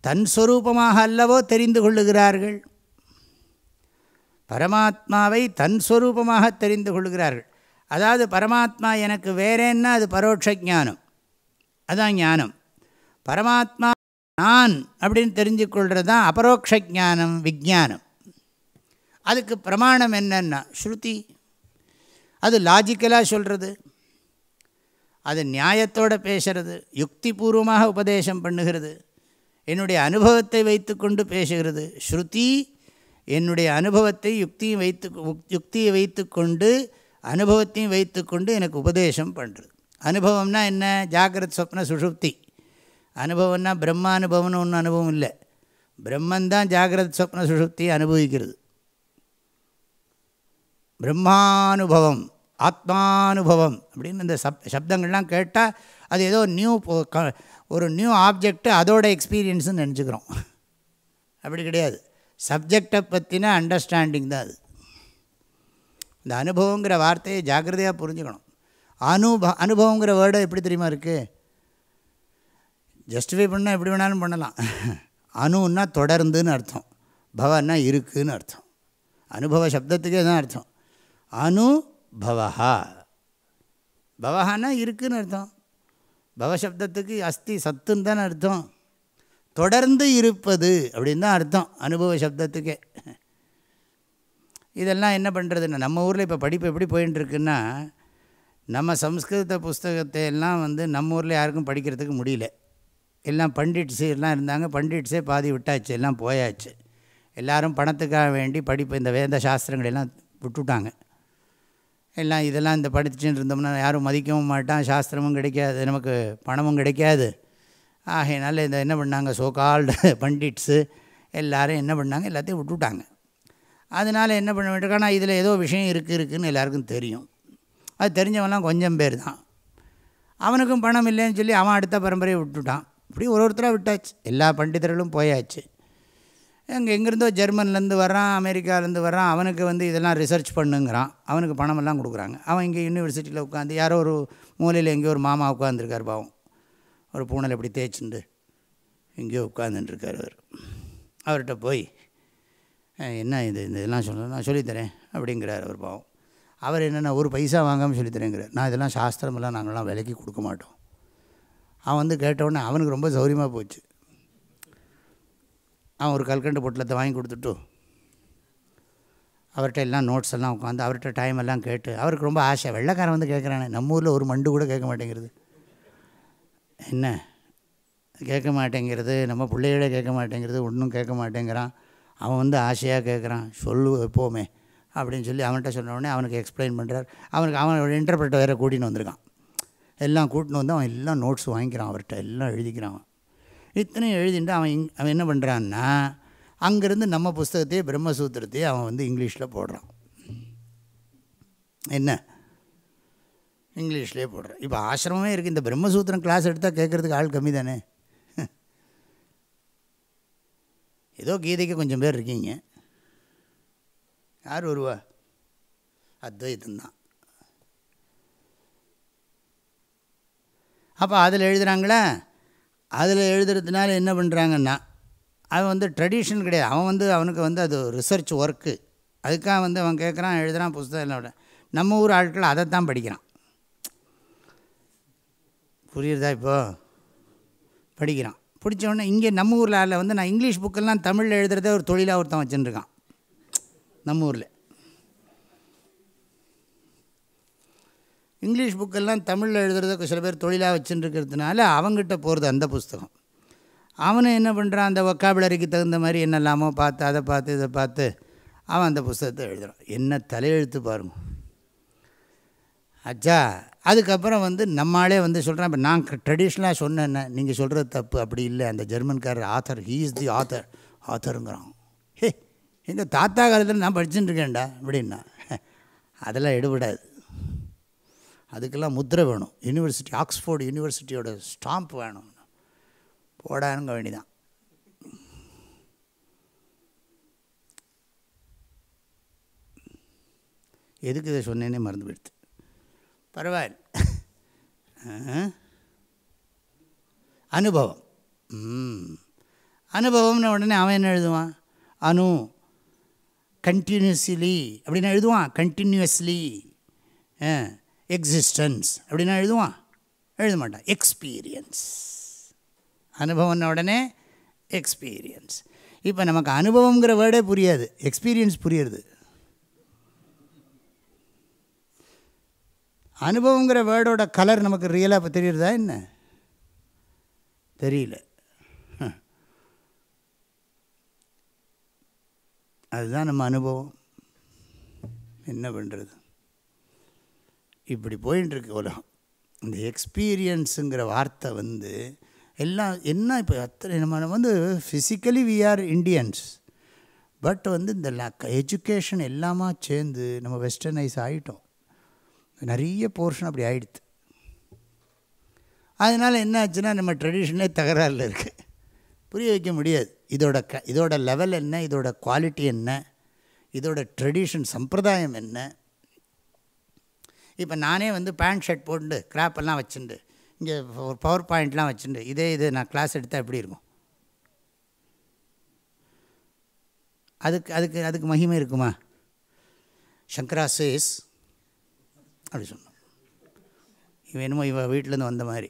தன் சொரூபமாக அல்லவோ தெரிந்து கொள்ளுகிறார்கள். பரமாத்மாவை தன் சொரூபமாக தெரிந்து கொள்கிறார்கள் அதாவது பரமாத்மா எனக்கு வேறேன்னா அது பரோட்ச ஞானம். அதுதான் ஞானம். பரமாத்மா நான் அப்படின்னு தெரிஞ்சுக்கொள்கிறது தான் அபரோக்ஷ ஞானம் விஜானம் அதுக்கு பிரமாணம் என்னன்னா ஸ்ருதி அது லாஜிக்கலாக சொல்கிறது அது நியாயத்தோடு பேசுகிறது யுக்திபூர்வமாக உபதேசம் பண்ணுகிறது என்னுடைய அனுபவத்தை வைத்துக்கொண்டு பேசுகிறது. ஸ்ருதி என்னுடைய அனுபவத்தை யுக்தியும் வைத்து யுக்தியை வைத்துக்கொண்டு அனுபவத்தையும் வைத்துக்கொண்டு எனக்கு உபதேசம் பண்ணுறது அனுபவம்னா என்ன? ஜாகிரத் சொப்ன சுஷுப்தி. அனுபவம்னா பிரம்மானுபவம்னு ஒன்றும் அனுபவம் இல்லை. பிரம்மந்தான் ஜாகிரத் சொப்ன சுஷுப்தியை அனுபவிக்கிறது. பிரம்மானுபவம் ஆத்மானுபவம் அப்படின்னு இந்த சப் சப்தங்கள்லாம் கேட்டால் அது ஏதோ நியூ ஒரு நியூ ஆப்ஜெக்ட்டு அதோட எக்ஸ்பீரியன்ஸுன்னு நினச்சிக்கிறோம். அப்படி கிடையாது. சப்ஜெக்டை பற்றின அண்டர்ஸ்டாண்டிங் தான் அது. இந்த அனுபவங்கிற வார்த்தையை ஜாக்கிரதையாக புரிஞ்சுக்கணும். அனுப அனுபவங்கிற வேர்டு எப்படி தெரியுமா இருக்குது ஜஸ்டிஃபை பண்ணால் எப்படி வேணாலும் பண்ணலாம். அணுன்னா தொடர்ந்துன்னு அர்த்தம். பவன்னா இருக்குன்னு அர்த்தம். அனுபவ சப்தத்துக்கே தான் அர்த்தம். அனுபவா பவஹானா இருக்குதுன்னு அர்த்தம். பவசப்தத்துக்கு அஸ்தி சத்துன்னு தானே அர்த்தம். தொடர்ந்து இருப்பது அப்படின்னு தான் அர்த்தம் அனுபவ சப்தத்துக்கே. இதெல்லாம் என்ன பண்ணுறதுன்னா நம்ம ஊரில் இப்போ படிப்பு எப்படி போயின்ட்டுருக்குன்னா நம்ம சம்ஸ்கிருத புஸ்தகத்தை எல்லாம் வந்து நம்ம ஊரில் யாருக்கும் படிக்கிறதுக்கு முடியல. எல்லாம் பண்டிட்ஸு எல்லாம் இருந்தாங்க பண்டிட்ஸே பாதி விட்டாச்சு எல்லாம் போயாச்சு. எல்லோரும் பணத்துக்காக வேண்டி படிப்பு இந்த வேத சாஸ்திரங்களெல்லாம் எல்லாம் எல்லாம் இதெல்லாம் இந்த படிச்சுட்டு இருந்தோம்னா யாரும் மதிக்கவும் மாட்டான் சாஸ்திரமும் கிடைக்காது நமக்கு பணமும் கிடைக்காது. ஆகையினால இந்த என்ன பண்ணாங்க சோகால்டு பண்டிட்ஸு எல்லோரும் என்ன பண்ணாங்க எல்லாத்தையும் விட்டுவிட்டாங்க அதனால் என்ன பண்ண வேண்டியிருக்கானா இதில் ஏதோ விஷயம் இருக்குது இருக்குதுன்னு எல்லாருக்கும் தெரியும். அது தெரிஞ்சவன்லாம் கொஞ்சம் பேர் தான் அவனுக்கும் பணம் இல்லைன்னு சொல்லி அவன் அடுத்த பரம்பரையை விட்டுட்டான். இப்படி ஒரு ஒருத்தராக விட்டாச்சு. எல்லா பண்டிதர்களும் போயாச்சு. எங்கே எங்கேருந்தோ ஜெர்மன்லேருந்து வர்றான் அமெரிக்காலேருந்து வர்றான் அவனுக்கு வந்து இதெல்லாம் ரிசர்ச் பண்ணுங்கிறான். அவனுக்கு பணமெல்லாம் கொடுக்குறாங்க. அவன் இங்கே யூனிவர்சிட்டியில் உட்காந்து யாரோ ஒரு மூலையில் எங்கேயோ ஒரு மாமா உட்காந்துருக்கார் பாவம். ஒரு பூனல் எப்படி தேய்ச்சிண்டு எங்கேயோ உட்காந்துட்டுருக்கார் அவர். அவர்கிட்ட போய் என்ன இது? இந்த இதெல்லாம் சொல்ல நான் சொல்லித்தரேன் அப்படிங்கிறார் அவர் பாவம். அவர் என்னென்ன ஒரு பைசா வாங்காமல் சொல்லித்தரேங்கிறார். நான் இதெல்லாம் சாஸ்திரமெல்லாம் நாங்கள்லாம் விலைக்கு கொடுக்க மாட்டோம். அவன் வந்து கேட்டவுடனே அவனுக்கு ரொம்ப சௌரியமாக போச்சு. அவன் ஒரு கல்கண்டு பொட்டலத்தை வாங்கி கொடுத்துட்டு அவர்கிட்ட எல்லாம் நோட்ஸ் எல்லாம் உட்காந்து அவர்கிட்ட டைம் எல்லாம் கேட்டு அவருக்கு ரொம்ப ஆசை. வெள்ளைக்காரன் வந்து கேட்குறானே நம்ம ஊரில் ஒரு மண்டு கூட கேட்க மாட்டேங்கிறது. என்ன? கேட்க மாட்டேங்கிறது நம்ம பிள்ளைகளே கேட்க மாட்டேங்கிறது ஒன்றும் கேட்க மாட்டேங்கிறான். அவன் வந்து ஆசையாக கேட்குறான் சொல்லு எப்போவுமே அப்படின்னு சொல்லி அவன்கிட்ட சொன்னோடனே அவனுக்கு எக்ஸ்பிளைன் பண்ணுறார் அவனுக்கு அவன் இன்டர்பிரட்டர் வேறு கூட்டின்னு வந்திருக்கான். எல்லாம் கூட்டின்னு வந்து அவன் எல்லாம் நோட்ஸ் வாங்கிக்கிறான் அவர்கிட்ட எல்லாம் எழுதிக்கிறான் இத்தனையும் எழுதிட்டு அவன் இங் அவன் என்ன பண்ணுறான்னா அங்கேருந்து நம்ம புஸ்தகத்தையே பிரம்மசூத்திரத்தையே அவன் வந்து இங்கிலீஷில் போடுறான். என்ன? இங்கிலீஷ்லேயே போடுறான். இப்போ ஆசிரமமே இருக்குது இந்த பிரம்மசூத்திரம் கிளாஸ் எடுத்தால் கேட்குறதுக்கு ஆள் கம்மி தானே ஏதோ கீதைக்கு கொஞ்சம் பேர் இருக்கீங்க. யார் வருவா அத்வைத்தந்தான். அப்போ அதில் எழுதுகிறாங்களே அதில் எழுதுறதுனால என்ன பண்ணுறாங்கன்னா அவன் வந்து ட்ரெடிஷன் கிடையாது. அவன் வந்து அவனுக்கு வந்து அது ரிசர்ச் ஒர்க்கு அதுக்காக வந்து அவன் கேட்குறான் எழுதுகிறான் புஸ்தகம் எல்லாம் நம்ம ஊர் ஆட்கள் அதைத்தான் படிக்கிறான். புரியுறதா இப்போது படிக்கிறான். பிடிச்சோடனே இங்கே நம்ம ஊரில் ஆளில் வந்து நான் இங்கிலீஷ் புக்கெல்லாம் தமிழில் எழுதுகிறதே ஒரு தொழிலாக ஒருத்தன் வச்சுருக்கான். நம்ம ஊரில். இங்கிலீஷ் புக்கெல்லாம் தமிழில் எழுதுறதுக்கு சில பேர் தொழிலாக வச்சுருக்கிறதுனால அவங்ககிட்ட போகிறது அந்த புஸ்தகம். அவனும் என்ன பண்ணுறான் அந்த ஒக்காபுலரிக்கு தகுந்த மாதிரி என்னெல்லாமோ பார்த்து அதை பார்த்து இதை பார்த்து அவன் அந்த புஸ்தகத்தை எழுதுகிறான் என்ன தலையெழுத்து பாருங்க. அச்சா அதுக்கப்புறம் வந்து நம்மளே வந்து சொல்கிறேன் இப்போ நான் ட்ரெடிஷ்னலாக சொன்னேன்ன நீங்கள் சொல்கிறது தப்பு அப்படி இல்லை. அந்த ஜெர்மன்காரர் author he is the author ஆத்தருங்கிறான் ஹே எங்கள் தாத்தா காலத்தில் நான் படிச்சுட்டுருக்கேன்டா அப்படின்னா. அதெல்லாம் எடுபடாது. அதுக்கெல்லாம் முத்திரை வேணும். யூனிவர்சிட்டி ஆக்ஸ்ஃபோர்டு யூனிவர்சிட்டியோட ஸ்டாம்ப் வேணும். போடானுங்க வேண்டிதான். எதுக்கு இதை சொன்னேன்னே மறந்து போயிடுது பரவாயில்ல அனுபவம். அனுபவம்னு உடனே அவன் என்ன எழுதுவான்? அனு கண்டினியூஸ்லி அப்படின்னு எழுதுவான். கண்டினியூஸ்லி எக்ஸிஸ்டன்ஸ் அப்படின்னா எழுதுவான். எழுத மாட்டான். எக்ஸ்பீரியன்ஸ் அனுபவம்ன உடனே எக்ஸ்பீரியன்ஸ் இப்போ நமக்கு அனுபவங்கிற வேர்டே புரியாது. எக்ஸ்பீரியன்ஸ் புரியுறது. அனுபவங்கிற வேர்டோட கலர் நமக்கு ரியலாக இப்போ தெரியுறதா என்ன? தெரியல. அதுதான் நம்ம அனுபவம். என்ன பண்ணுறது இப்படி போயின்ட்டுருக்கு உலகம் இந்த எக்ஸ்பீரியன்ஸுங்கிற வார்த்தை வந்து எல்லாம் என்ன இப்போ அத்தனை நம்ம வந்து physically we are Indians but வந்து இந்த எஜுகேஷன் எல்லாமா சேர்ந்து நம்ம வெஸ்டர்னைஸ் ஆகிட்டோம் நிறைய போர்ஷன் அப்படி ஆகிடுது அதனால் என்ன ஆச்சுன்னா நம்ம ட்ரெடிஷனே தகராறில் இருக்குது புரிய வைக்க முடியாது. இதோட க இதோட லெவல் என்ன? இதோட குவாலிட்டி என்ன? இதோட ட்ரெடிஷன் சம்பிரதாயம் என்ன? இப்போ நானே வந்து பேண்ட் ஷர்ட் போட்டு கிராப்பெல்லாம் வச்சுட்டு இங்கே ஒரு பவர் பாயிண்ட்லாம் வச்சுட்டு இதே இது நான் கிளாஸ் எடுத்தால் எப்படி இருக்கும்? அதுக்கு அதுக்கு அதுக்கு மகிமை இருக்குமா? சங்கரா சேஸ் அப்படி சொன்னோம் இவன் என்னமோ இவன் வீட்டிலேருந்து வந்த மாதிரி.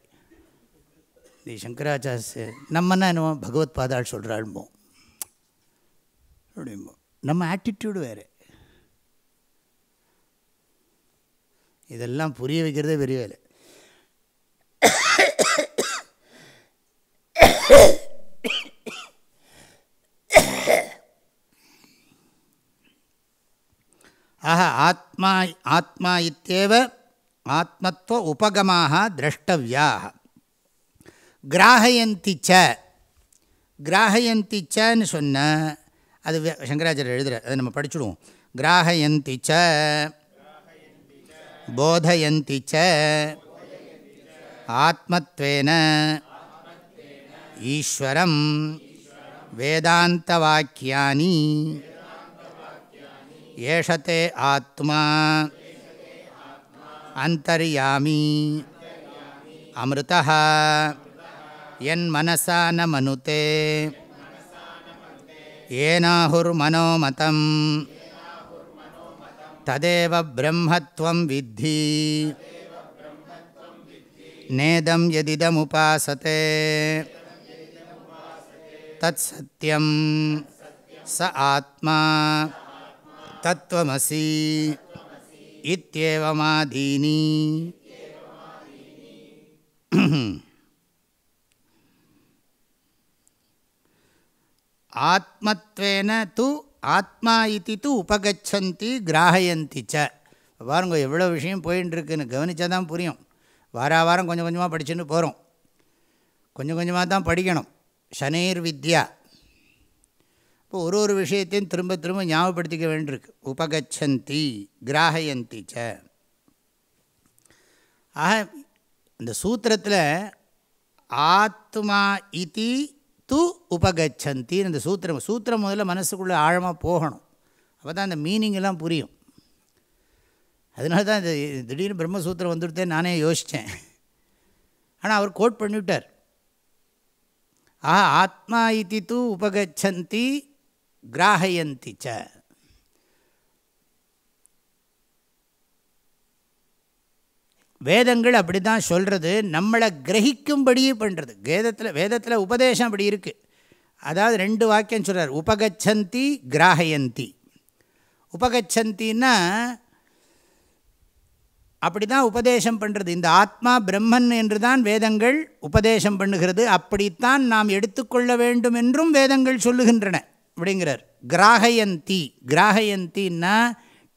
தி சங்கராச்சாரிய நம்மன்னா என்னமோ பகவத் பாதாள் சொல்கிறாள்போம் அப்படிம்போம். நம்ம ஆட்டிடியூடு வேறு. இதெல்லாம் புரிய வைக்கிறதே பெரிய வேலை. ஆக ஆத்மா ஆத்மா இத்தேவ ஆத்மத்துவ உபகமாக திரஷ்டவியாக. கிராகயந்தி ச. கிராகயந்தி சன்னு சொன்ன அது சங்கராச்சாரியர் எழுதுகிற அதை நம்ம படிச்சுடுவோம். கிராகயந்தி ச. போதயந்தி ச ஆத்மத்வேன ஈஸ்வரம் வேதாந்தவாக்கியானி ஏஷத்தே ஆத்மா அந்தரியாமி அமிர்தா என் மனசா ந மனுதே மனோமதம் ததேவ பிரம்மத்வம் வித்தி நேதம் எதிதமுபாசத்தே தத் சத்தியம் ச ஆத்மா தத்துவமசி இத்தியேவமாதீனி ஆத்மத்வேன தூ ஆத்மா இது து உபகச்சந்தி கிராகயந்தி ச. பாருங்க எவ்வளோ விஷயம் போயின்னு இருக்குன்னு கவனித்தா தான் புரியும். வார வாரம் கொஞ்சம் கொஞ்சமாக படிச்சுட்டு போகிறோம் கொஞ்சம் கொஞ்சமாக தான் படிக்கணும். சனீர் வித்யா. இப்போ ஒரு ஒரு விஷயத்தையும் திரும்ப திரும்ப ஞாபகப்படுத்திக்க வேண்டியிருக்கு. உபகச்சந்தி கிராகயந்தி ச. ஆக இந்த சூத்திரத்தில் ஆத்மா இதி து உபகச்சந்தி இந்த சூத்திரம். சூத்திரம் முதல்ல மனசுக்குள்ளே ஆழமாக போகணும். அப்போ தான் அந்த மீனிங்கெல்லாம் புரியும். அதனால தான் இந்த திடீர்னு பிரம்மசூத்திரம் வந்துவிட்டே நானே யோசித்தேன் ஆனால் அவர் கோட் பண்ணிவிட்டார். ஆஹா ஆத்மா இது உபகச்சந்தி கிராகயந்தி ச. வேதங்கள் அப்படி தான் சொல்கிறது நம்மளை கிரகிக்கும்படியே பண்ணுறது வேதத்தில் வேதத்தில் உபதேசம் அப்படி இருக்குது அதாவது ரெண்டு வாக்கியம் சொல்கிறார் உபகச்சந்தி கிராகயந்தி. உபகச்சந்தின்னா அப்படி தான் உபதேசம் பண்ணுறது இந்த ஆத்மா பிரம்மன் என்று தான் வேதங்கள் உபதேசம் பண்ணுகிறது. அப்படித்தான் நாம் எடுத்துக்கொள்ள வேண்டும் என்றும் வேதங்கள் சொல்லுகின்றன. அப்படிங்கிறார். கிராகயந்தி. கிராகயந்தின்னா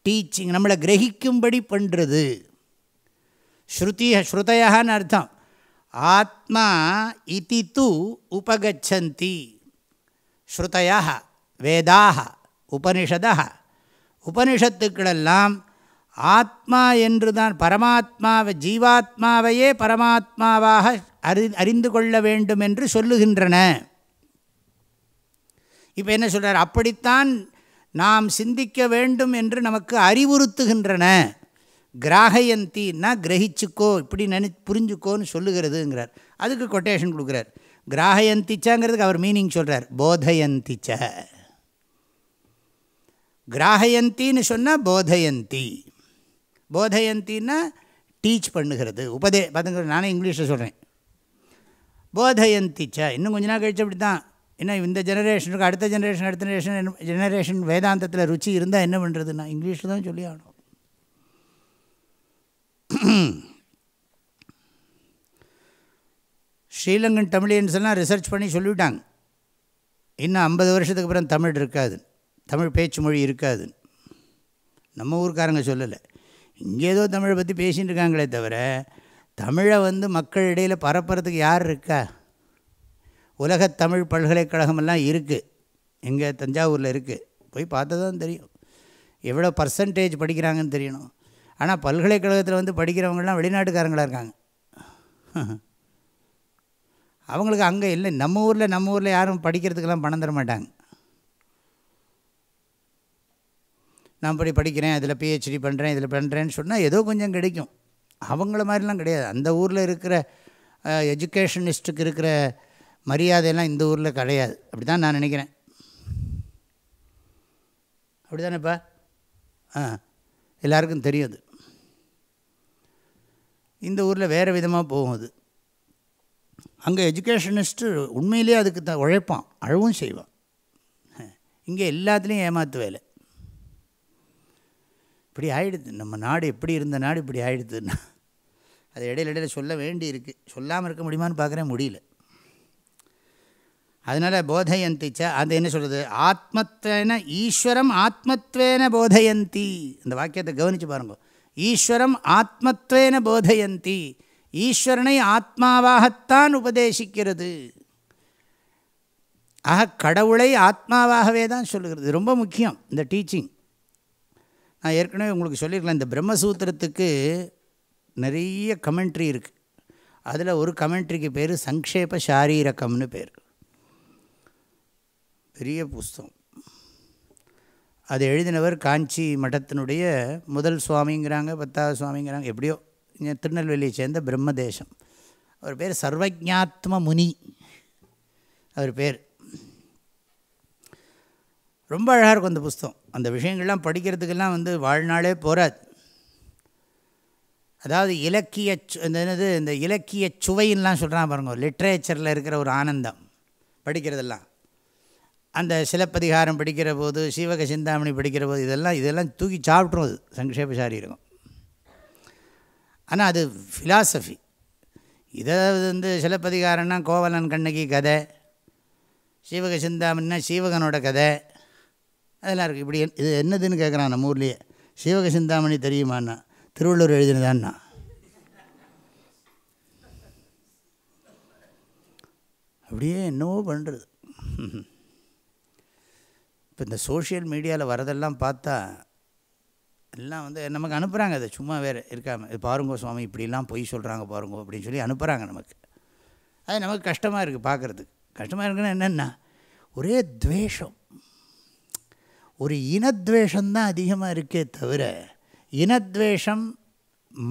டீச்சிங் நம்மளை கிரகிக்கும்படி பண்ணுறது ஸ்ருதி ஸ்ருதயான்னு அர்த்தம்? ஆத்மா இது தூ உபகச்சந்தி. ஸ்ருதயா வேதாக உபனிஷதா உபனிஷத்துக்களெல்லாம் ஆத்மா என்று தான் பரமாத்மாவை ஜீவாத்மாவையே பரமாத்மாவாக அறி அறிந்து கொள்ள வேண்டும் என்று சொல்லுகின்றன. இப்போ என்ன சொல்கிறார் அப்படித்தான் நாம் சிந்திக்க வேண்டும் என்று நமக்கு அறிவுறுத்துகின்றன. கிராகயந்தின்னா கிரகிச்சுக்கோ இப்படி நினை புரிஞ்சுக்கோன்னு சொல்லுகிறதுங்கிறார். அதுக்கு கொட்டேஷன் கொடுக்குறார். கிராகயந்திச்சாங்கிறதுக்கு அவர் மீனிங் சொல்கிறார் போதயந்திச்ச. கிராகயந்தின்னு சொன்னால் போதயந்தி. போதயந்தின்னா டீச் பண்ணுகிறது. உபதே பார்த்துங்க நானே இங்கிலீஷில் சொல்கிறேன் போதயந்திச்ச. இன்னும் கொஞ்ச நாள் கழிச்சு அப்படி தான் இன்னும் இந்த ஜெனரேஷனுக்கு அடுத்த ஜெனரேஷன் அடுத்த ஜெனரேஷன் ஜெனரேஷன் வேதாந்தத்தில் ருச்சி இருந்தால் என்ன பண்ணுறதுன்னா இங்கிலீஷில் தான் சொல்லி ஆகணும். ஸ்ரீலங்கன் தமிழியன்ஸ் எல்லாம் ரிசர்ச் பண்ணி சொல்லிவிட்டாங்க. இன்னும் ஐம்பது வருஷத்துக்கு அப்புறம் தமிழ் இருக்காது. தமிழ் பேச்சு மொழி இருக்காது. நம்ம ஊருக்காரங்க சொல்லலை. இங்கே ஏதோ தமிழை பற்றி பேசின்னு இருக்காங்களே தவிர தமிழை வந்து மக்கள் இடையில் பரப்புறதுக்கு யார் இருக்கா? உலகத் தமிழ் பல்கலைக்கழகமெல்லாம் இருக்குது இங்கே தஞ்சாவூரில் இருக்குது போய் பார்த்தா தான் தெரியும். எவ்வளோ பர்சன்டேஜ் படிக்கிறாங்கன்னு தெரியணும். ஆனால் பல்கலைக்கழகத்தில் வந்து படிக்கிறவங்களாம் வெளிநாட்டுக்காரங்களாக இருக்காங்க. அவங்களுக்கு அங்கே இல்லை நம்ம ஊரில் நம்ம ஊரில் யாரும் படிக்கிறதுக்கெல்லாம் பணம் தர மாட்டாங்க. நான் இப்படி படிக்கிறேன் இதில் பிஹெச்டி பண்ணுறேன் இதில் பண்ணுறேன்னு சொன்னால் ஏதோ கொஞ்சம் கிடைக்கும். அவங்கள மாதிரிலாம் கிடையாது. அந்த ஊரில் இருக்கிற எஜுகேஷனிஸ்ட்டுக்கு இருக்கிற மரியாதையெல்லாம் இந்த ஊரில் கிடையாது. அப்படி தான் நான் நினைக்கிறேன். அப்படி தானேப்பா ஆ எல்லாருக்கும் தெரியும் அது. இந்த ஊரில் வேறு விதமாக போகும் அது. அங்கே எஜுகேஷனிஸ்ட்டு உண்மையிலே அதுக்கு த உழைப்பான் அழவும் செய்வான். இங்கே எல்லாத்துலேயும் ஏமாத்து வேலை. இப்படி ஆகிடுது நம்ம நாடு எப்படி இருந்த நாடு இப்படி ஆகிடுதுன்னா அது இடையில இடையில சொல்ல வேண்டி இருக்குது சொல்லாமல் இருக்க முடியுமான்னு பார்க்குறேன் முடியல. அதனால் போதையந்திச்சா அது என்ன சொல்கிறது ஆத்மத்வேன ஈஸ்வரம் ஆத்மத்வேன போதயந்தி. இந்த வாக்கியத்தை கவனித்து பாருங்க. ஈஸ்வரம் ஆத்மத்வேன போதயந்தி. ஈஸ்வரனை ஆத்மாவாகத்தான் உபதேசிக்கிறது. ஆக கடவுளை ஆத்மாவாகவே தான் சொல்லுகிறது. ரொம்ப முக்கியம் இந்த டீச்சிங். நான் ஏற்கனவே உங்களுக்கு சொல்லியிருக்கலாம் இந்த பிரம்மசூத்திரத்துக்கு நிறைய கமெண்ட்ரி இருக்குது அதில் ஒரு கமெண்ட்ரிக்கு பேர் சங்கேப சாரீரகம்னு பேர். பெரிய புஸ்தகம். அது எழுதினவர் காஞ்சி மடத்தினுடைய முதல் சுவாமிங்கிறாங்க பத்தாவது சுவாமிங்கிறாங்க எப்படியோ இங்கே திருநெல்வேலியை சேர்ந்த பிரம்மதேசம். அவர் பேர் சர்வஜாத்ம முனி. அவர் பேர். ரொம்ப அழகாக இருக்கும் அந்த புஸ்தகம். அந்த விஷயங்கள்லாம் படிக்கிறதுக்கெல்லாம் வந்து வாழ்நாளே போகாது அதாவது இலக்கிய இந்த என்னது இந்த இலக்கிய சுவைன்னெலாம் சொல்கிறான் பாருங்க லிட்ரேச்சரில் இருக்கிற ஒரு ஆனந்தம் படிக்கிறதெல்லாம். அந்த சிலப்பதிகாரம் படிக்கிற போது சீவக சிந்தாமணி படிக்கிற போது இதெல்லாம் இதெல்லாம் தூக்கி சாப்பிட்ரும் அது. சங்கேபசாரி இருக்கும். ஆனால் அது ஃபிலாசபி இதை வந்து சிலப்பதிகாரம்னா கோவலன் கண்ணகி கதை சீவக சிந்தாமணினா சீவகனோட கதை. அதெல்லாம் இருக்குது இப்படி இது என்னதுன்னு கேட்குறான் நம்ம ஊர்லேயே. சீவக சிந்தாமணி தெரியுமாண்ணா திருவள்ளூர் எழுதினதான்னா? அப்படியே என்னவோ பண்ணுறது இப்போ இந்த சோஷியல் மீடியாவில் வரதெல்லாம் பார்த்தா எல்லாம் வந்து நமக்கு அனுப்புகிறாங்க அதை. சும்மா வேறு இருக்காமல் இது பாருங்கோ சுவாமி இப்படிலாம் பொய் சொல்கிறாங்க பாருங்கோ அப்படின்னு சொல்லி அனுப்புகிறாங்க நமக்கு. அது நமக்கு கஷ்டமாக இருக்குது பார்க்குறதுக்கு. கஷ்டமாக இருக்குன்னா என்னென்னா ஒரே துவேஷம். ஒரு இனத்வேஷம்தான் அதிகமாக இருக்கே தவிர இனத்வேஷம்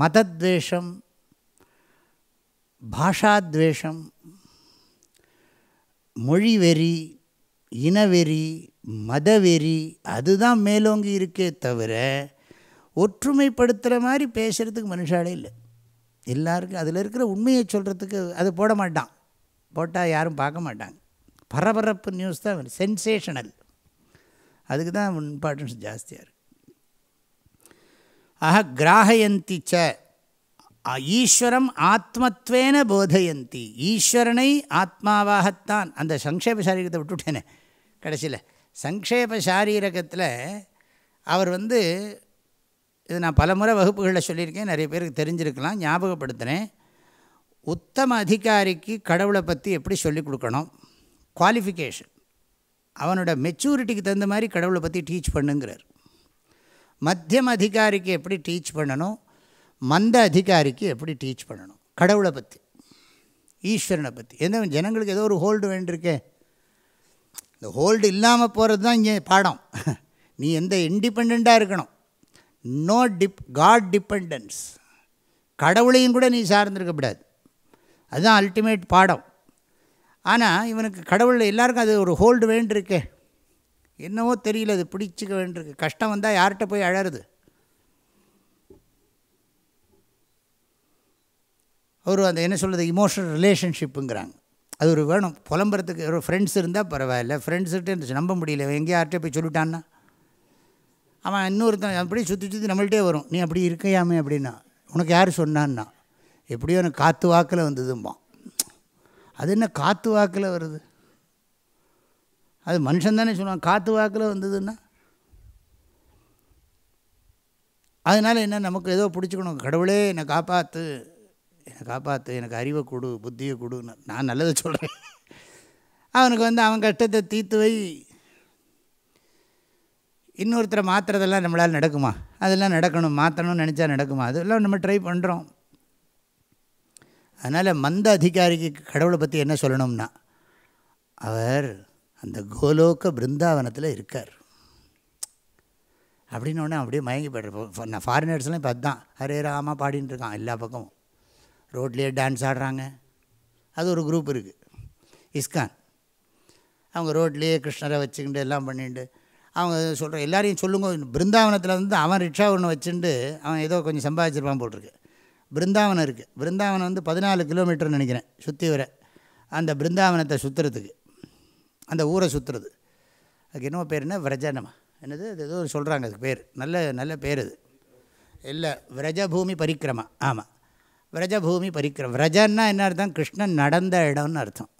மதத்வேஷம் பாஷாத்வேஷம் மொழிவெறி இனவெறி மதவெறி அதுதான் மேலோங்கி இருக்கே தவிர ஒற்றுமைப்படுத்துகிற மாதிரி பேசுகிறதுக்கு மனுஷாலே இல்லை. எல்லாருக்கும் அதில் இருக்கிற உண்மையை சொல்கிறதுக்கு அது போட மாட்டான். போட்டால் யாரும் பார்க்க மாட்டாங்க. பரபரப்பு நியூஸ் தான் சென்சேஷனல் அதுக்கு தான் இம்பார்ட்டன்ஸ் ஜாஸ்தியாக இருக்குது ஆக கிராகயந்தி ச. ஈஸ்வரம் ஆத்மத்வேன போதயந்தி. ஈஸ்வரனை ஆத்மாவாகத்தான். அந்த சங்கேப சாரீரத்தை விட்டுவிட்டேனே கடைசியில். சங்கேப சாரீரகத்தில் அவர் வந்து இது நான் பலமுறை வகுப்புகளில் சொல்லியிருக்கேன் நிறைய பேருக்கு தெரிஞ்சிருக்கலாம் ஞாபகப்படுத்துகிறேன் உத்தம அதிகாரிக்கு கடவுளை பற்றி எப்படி சொல்லிக் கொடுக்கணும்? குவாலிஃபிகேஷன் அவனோட மெச்சூரிட்டிக்கு தகுந்த மாதிரி கடவுளை பற்றி டீச் பண்ணுங்கிறார். மத்தியம் அதிகாரிக்கு எப்படி டீச் பண்ணணும்? மந்த அதிகாரிக்கு எப்படி டீச் பண்ணணும்? கடவுளை பற்றி ஈஸ்வரனை பற்றி எந்த ஜனங்களுக்கு ஏதோ ஒரு ஹோல்டு வேண்டியிருக்கே. இந்த ஹோல்டு இல்லாமல் போகிறது தான் இங்கே பாடம். நீ எந்த இண்டிபெண்ட்டாக இருக்கணும். நோ டிப் காட் டிபெண்டன்ஸ் கடவுளையும் கூட நீ சார்ந்திருக்கக்கூடாது அதுதான் அல்டிமேட் பாடம். ஆனால் இவனுக்கு கடவுள் எல்லாருக்கும் அது ஒரு ஹோல்டு வேண்டியிருக்கே. என்னவோ தெரியல அது பிடிச்சிக்க வேண்டியிருக்கு. கஷ்டம் வந்தால் யார்கிட்ட போய் அழறது? ஒரு அந்த என்ன சொல்கிறது இமோஷனல் ரிலேஷன்ஷிப்புங்கிறாங்க அது ஒரு வேணும். புலம்புறதுக்கு ஒரு ஃப்ரெண்ட்ஸ் இருந்தால் பரவாயில்ல. ஃப்ரெண்ட்ஸுட்டு நம்ப முடியல. எங்கேயோ யார்கிட்ட போய் சொல்லிட்டான்னா? அவன் இன்னொருத்தன் அப்படியே சுற்றி சுற்றி நம்மள்ட்டே வரும். நீ அப்படி இருக்கையாமே அப்படின்னா. உனக்கு யார் சொன்னான்னா? எப்படியோ எனக்கு காற்று வாக்கில் வந்ததும்பான் அது என்ன காற்று வாக்கில் வருது? அது மனுஷன் தானே சொல்லுவான். காற்று வாக்கில் வந்ததுன்னா? அதனால் என்ன? நமக்கு ஏதோ பிடிச்சிக்கணும். கடவுளே என்னை காப்பாற்று என்னை காப்பாற்று எனக்கு அறிவை கொடு புத்தியை கொடுன்னு நான் நல்லதை சொல்கிறேன் அவனுக்கு வந்து அவன் கஷ்டத்தை தீர்த்து வை. இன்னொருத்தரை மாற்றுறதெல்லாம் நம்மளால் நடக்குமா? அதெல்லாம் நடக்கணும் மாற்றணும்னு நினச்சா நடக்குமா? அதெல்லாம் நம்ம ட்ரை பண்ணுறோம் அதனால் மந்த அதிகாரிக்கு கடவுளை பற்றி என்ன சொல்லணும்னா அவர் அந்த கோலோக பிருந்தாவனத்தில் இருக்கார். அப்படின்னோடனே அப்படியே மயங்கி போய்ட்டு நான் ஃபாரினர்ஸ்லாம் இப்போ அதுதான் ஹரே ராமா பாடின்னு இருக்கான் எல்லா பக்கமும். ரோட்லேயே டான்ஸ் ஆடுறாங்க. அது ஒரு குரூப் இருக்குது இஸ்கான். அவங்க ரோட்லேயே கிருஷ்ணரை வச்சுக்கிட்டு எல்லாம் பண்ணிட்டு அவங்க சொல்கிற எல்லாரையும் சொல்லுங்க பிருந்தாவனத்தில் வந்து அவன் ரிக்ஷா ஒன்று வச்சுட்டு அவன் ஏதோ கொஞ்சம் சம்பாதிச்சிருப்பான் போட்டிருக்கு. பிருந்தாவனம் இருக்குது பிருந்தாவனம் வந்து பதினாலு கிலோமீட்டர்னு நினைக்கிறேன் சுற்றி வர. அந்த பிருந்தாவனத்தை சுற்றுறதுக்கு அந்த ஊரை சுற்றுறது அதுக்கு என்ன பேர் என்ன? விரஜனமா. என்னது? அது ஏதோ சொல்கிறாங்க அதுக்கு பேர். நல்ல நல்ல பேர் அது. இல்லை விரஜபூமி பரிக்கிரமா ஆமாம் விரஜபூமி பரிக்கிரம விரஜன்னா என்ன அர்த்தம்? கிருஷ்ணன் நடந்த இடம்னு அர்த்தம்.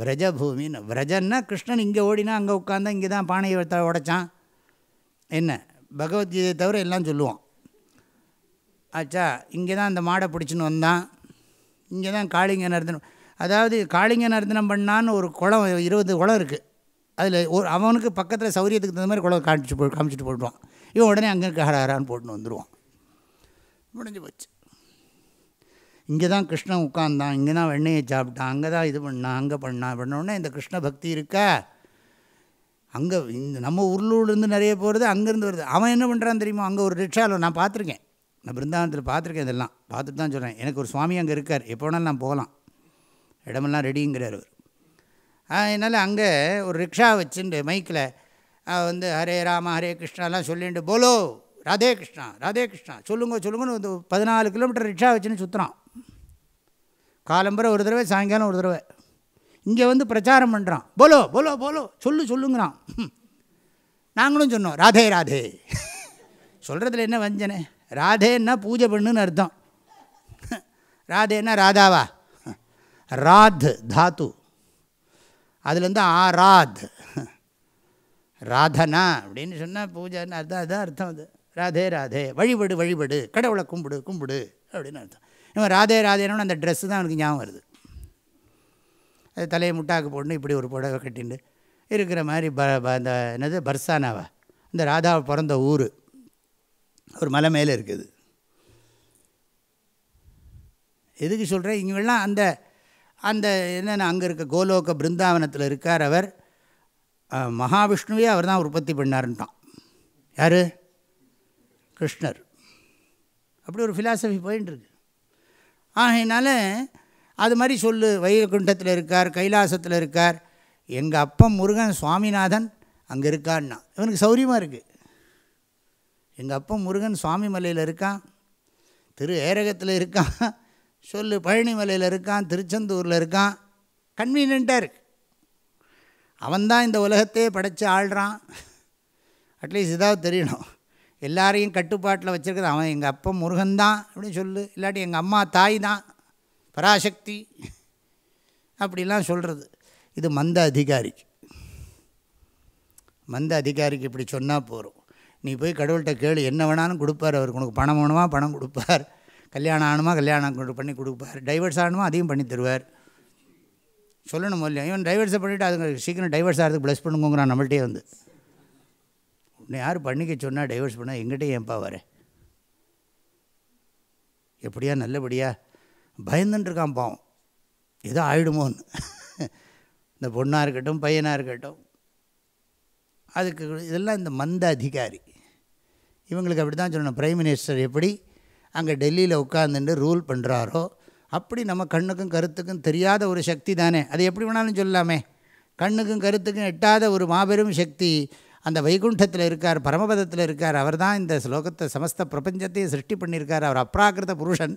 விரஜபூமின்னு விரஜன்னா கிருஷ்ணன் இங்கே ஓடினா அங்கே உட்காந்தா இங்கே தான் பானையை எடுத்த உடைச்சான். என்ன? பகவத்கீதையை தவிர எல்லாம் சொல்லுவான். ஆச்சா இங்கே தான் அந்த மாடை பிடிச்சின்னு வந்தான். இங்கே தான் காளிங்க நர்த்தனம் அதாவது காளிங்க நர்த்தனம் பண்ணான்னு ஒரு குளம் இருபது குளம் இருக்குது அதில் ஒரு அவனுக்கு பக்கத்தில் சௌரியத்துக்கு தகுந்த மாதிரி குளம் காமிச்சு போ காமிச்சிட்டு போட்டுருவான். இவன் உடனே அங்கே இருக்க ஹராரான்னு போட்டுன்னு வந்துடுவான் முடிஞ்சு போச்சு. இங்கே தான் கிருஷ்ணன் உட்காந்தான் இங்கே தான் வெண்ணெயை சாப்பிட்டான் அங்கே தான் இது பண்ணான் அங்கே பண்ணான் பண்ணோடனே இந்த கிருஷ்ண பக்தி இருக்கா? அங்கே இந்த நம்ம உருளூர்லேருந்து நிறைய போகிறது அங்கேருந்து வருது. அவன் என்ன பண்ணுறான் தெரியுமா? அங்கே ஒரு ரிக்ஷாவில் நான் பார்த்துருக்கேன். நான் பிருந்தாவனத்தில் பார்த்துருக்கேன் இதெல்லாம். பார்த்துட்டு தான் சொல்கிறேன். எனக்கு ஒரு சுவாமி அங்கே இருக்கார். எப்போ வேணாலும் நான் போகலாம். இடமெல்லாம் ரெடிங்கிறார் அவர். அதனால் அங்கே ஒரு ரிக்ஷா வச்சுட்டு மைக்கில் வந்து ஹரே ராம ஹரே கிருஷ்ணாலாம் சொல்லிட்டு போலோ ராதே கிருஷ்ணா ராதே கிருஷ்ணா சொல்லுங்க சொல்லுங்கன்னு வந்து பதினாலு கிலோமீட்டர் ரிக்ஷா வச்சுன்னு சுற்றுறான் காலம்புரை ஒரு தடவை சாயங்காலம் ஒரு தடவை. இங்கே வந்து பிரச்சாரம் பண்ணுறான் போலோ போலோ போலோ. சொல்லு சொல்லுங்கிறான். நாங்களும் சொன்னோம் ராதே ராதே. சொல்கிறதுல என்ன வஞ்சனை? ராதேன்னா பூஜை பண்ணுன்னு அர்த்தம். ராதேன்னா ராதாவா? ராத் தாத்து. அதுலேருந்து ஆராத் ராதனா அப்படின்னு சொன்னால் பூஜைன்னு அர்த்தம் அதுதான் அர்த்தம் அது. ராதே ராதே. வழிபடு வழிபடு. கடவுளை கும்பிடு கும்பிடு அப்படின்னு அர்த்தம். இன்னும் ராதே ராதேனோன்னு அந்த ட்ரெஸ்ஸு தான் அவனுக்கு ஞாபகம் வருது. அது தலையை முட்டாக்கு போடணும் இப்படி ஒரு புடவை கட்டிண்டு இருக்கிற மாதிரி ப அந்த என்னது பர்சானாவா? இந்த ராதா பிறந்த ஊர். ஒரு மலை மேலே இருக்குது. எதுக்கு சொல்கிறேன் இங்கெல்லாம் அந்த அந்த என்னென்ன அங்கே இருக்க கோலோக பிருந்தாவனத்தில் இருக்கார் அவர். மகாவிஷ்ணுவே அவர் தான் உற்பத்தி பண்ணாருன்ட்டான். யார்? கிருஷ்ணர். அப்படி ஒரு ஃபிலாசபி போயின்னு இருக்கு ஆகையினால அது மாதிரி சொல்லு வைகுண்டத்தில் இருக்கார் கைலாசத்தில் இருக்கார். எங்கள் அப்பன் முருகன் சுவாமிநாதன் அங்கே இருக்கான்னா. இவனுக்கு சௌரியமாக இருக்குது எங்கள் அப்பன் முருகன் சுவாமி மலையில் இருக்கான். திரு ஏரகத்தில் இருக்கான். சொல்லு பழனி மலையில் இருக்கான் திருச்செந்தூரில் இருக்கான். கன்வீனியண்ட்டாக இருக்கு. அவன்தான் இந்த உலகத்தையே படைத்து ஆள்றான். அட்லீஸ்ட் இதாவது தெரியணும். எல்லாரையும் கட்டுப்பாட்டில் வச்சுருக்கிறது. அவன் எங்கள் அப்பா முருகன் தான் அப்படின்னு சொல்லு. இல்லாட்டி எங்கள் அம்மா தாய் தான் பராசக்தி. அப்படிலாம் சொல்கிறது இது மந்த அதிகாரிக்கு. மந்த அதிகாரிக்கு இப்படி சொன்னால் போகிறோம் நீ போய் கடவுள்கிட்ட கேளு என்ன வேணாலும் கொடுப்பார் அவருக்கு. உனக்கு பணம் வேணுமா? பணம் கொடுப்பார். கல்யாணம் ஆகணுமா கல்யாணம் பண்ணி கொடுப்பார். டைவர்ஸ் ஆகணுமா அதையும் பண்ணி தருவார். சொல்லணும் இல்லையா? இவன் டைவர்ஸை பண்ணிவிட்டு அதுங்க சீக்கிரம் டைவர்ஸ் ஆகிறதுக்கு ப்ளஸ் பண்ணுங்கிறான் நம்மள்ட்டே வந்து. உன்னை யார் பண்ணிக்க சொன்னால் டைவர்ஸ் பண்ணால் எங்கிட்டே ஏன்பா வர? எப்படியா நல்லபடியா? பயந்துட்டுருக்கான் பாவம். ஏதோ ஆயிடுமோன்னு. இந்த பொண்ணாக இருக்கட்டும் பையனாக இருக்கட்டும். அதுக்கு இதெல்லாம் இந்த மந்த அதிகாரி. இவங்களுக்கு அப்படி தான் சொல்லணும். பிரைம் மினிஸ்டர் எப்படி அங்கே டெல்லியில் உட்காந்துட்டு ரூல் பண்ணுறாரோ அப்படி நம்ம கண்ணுக்கும் கருத்துக்கும் தெரியாத ஒரு சக்தி தானே. அது எப்படி வேணாலும் சொல்லலாமே. கண்ணுக்கும் கருத்துக்கும் எட்டாத ஒரு மாபெரும் சக்தி அந்த வைகுண்டத்தில் இருக்கார் பரமபதத்தில் இருக்கார் அவர் தான் இந்த ஸ்லோகத்தை சமஸ்த பிரபஞ்சத்தையும் சிருஷ்டி பண்ணியிருக்கார் அவர் அப்ராக்கிருத புருஷன்.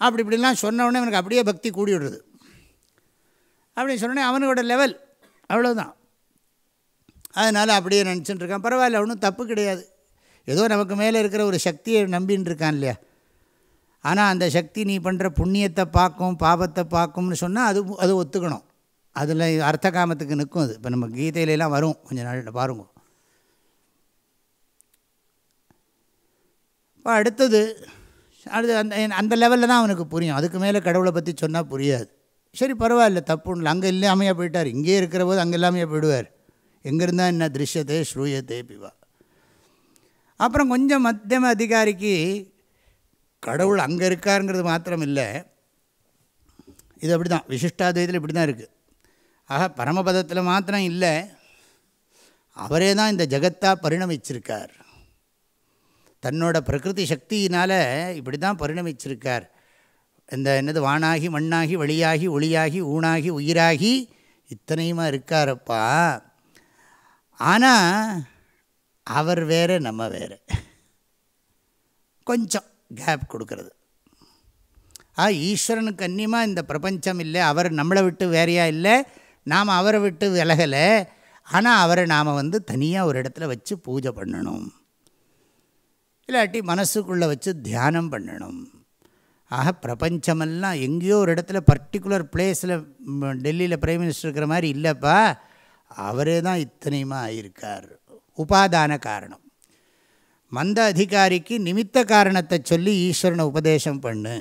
அப்படி இப்படிலாம் சொன்னவுடனே எனக்கு அப்படியே பக்தி கூடி விடுறது அப்படின்னு சொன்னோடனே அவனோட லெவல் அவ்வளோதான் அதனால் அப்படியே நினச்சிட்டு இருக்கான். பரவாயில்ல ஒன்றும் தப்பு கிடையாது. ஏதோ நமக்கு மேலே இருக்கிற ஒரு சக்தியை நம்பின்னு இருக்கான் இல்லையா? ஆனால் அந்த சக்தி நீ பண்ணுற புண்ணியத்தை பார்க்கும் பாபத்தை பார்க்கும்னு சொன்னால் அது அது ஒத்துக்கணும். அதில் அர்த்த காமத்துக்கு நிற்கும் அது. இப்போ நம்ம கீதையிலலாம் வரும். கொஞ்சம் நாள் பாருங்க. இப்போ அடுத்தது அது அந்த அந்த லெவலில் தான் அவனுக்கு புரியும். அதுக்கு மேலே கடவுளை பற்றி சொன்னால் புரியாது. சரி பரவாயில்ல தப்பு இல்லை அங்கே இல்லாமையாக போயிட்டார். இங்கே இருக்கிற போது அங்கே இல்லாமையாக போயிடுவார். எங்கேருந்தால் என்ன திருஷ்யத்தை ஸ்ரூயத்தே பிவா. அப்புறம் கொஞ்சம் மத்தியம அதிகாரிக்கு கடவுள் அங்கே இருக்காருங்கிறது மாத்திரம் இல்லை இது அப்படி தான் விசிஷ்டாத்வைத்தில் இப்படி தான் இருக்குது ஆக பரமபதத்தில் மாத்திரம் இல்லை. அவரே தான் இந்த ஜெகத்தாக பரிணமிச்சிருக்கார். தன்னோட பிரகிருதி சக்தியினால் இப்படி தான் பரிணமிச்சிருக்கார். இந்த என்னது வானாகி மண்ணாகி வழியாகி ஒளியாகி ஊனாகி உயிராகி இத்தனையுமா இருக்காரப்பா. ஆனால் அவர் வேறு நம்ம வேறு. கொஞ்சம் கேப் கொடுக்கறது. ஆ ஈஸ்வரனுக்கு அந்நியமாக இந்த பிரபஞ்சம் இல்லை. அவர் நம்மளை விட்டு வேறையாக இல்லை. நாம் அவரை விட்டு விலகலை. ஆனால் அவரை நாம் வந்து தனியாக ஒரு இடத்துல வச்சு பூஜை பண்ணணும். இல்லாட்டி மனசுக்குள்ளே வச்சு தியானம் பண்ணணும். ஆக பிரபஞ்சமெல்லாம் எங்கேயோ ஒரு இடத்துல பர்டிகுலர் பிளேஸில் டெல்லியில் பிரைம் மினிஸ்டர் இருக்கிற மாதிரி இல்லைப்பா. அவரே தான் இத்தனையுமா ஆயிருக்கார் உபாதான காரணம். மந்த அதிகாரிக்கு நிமித்த காரணத்தை சொல்லி ஈஸ்வரனை உபதேசம் பண்ணு.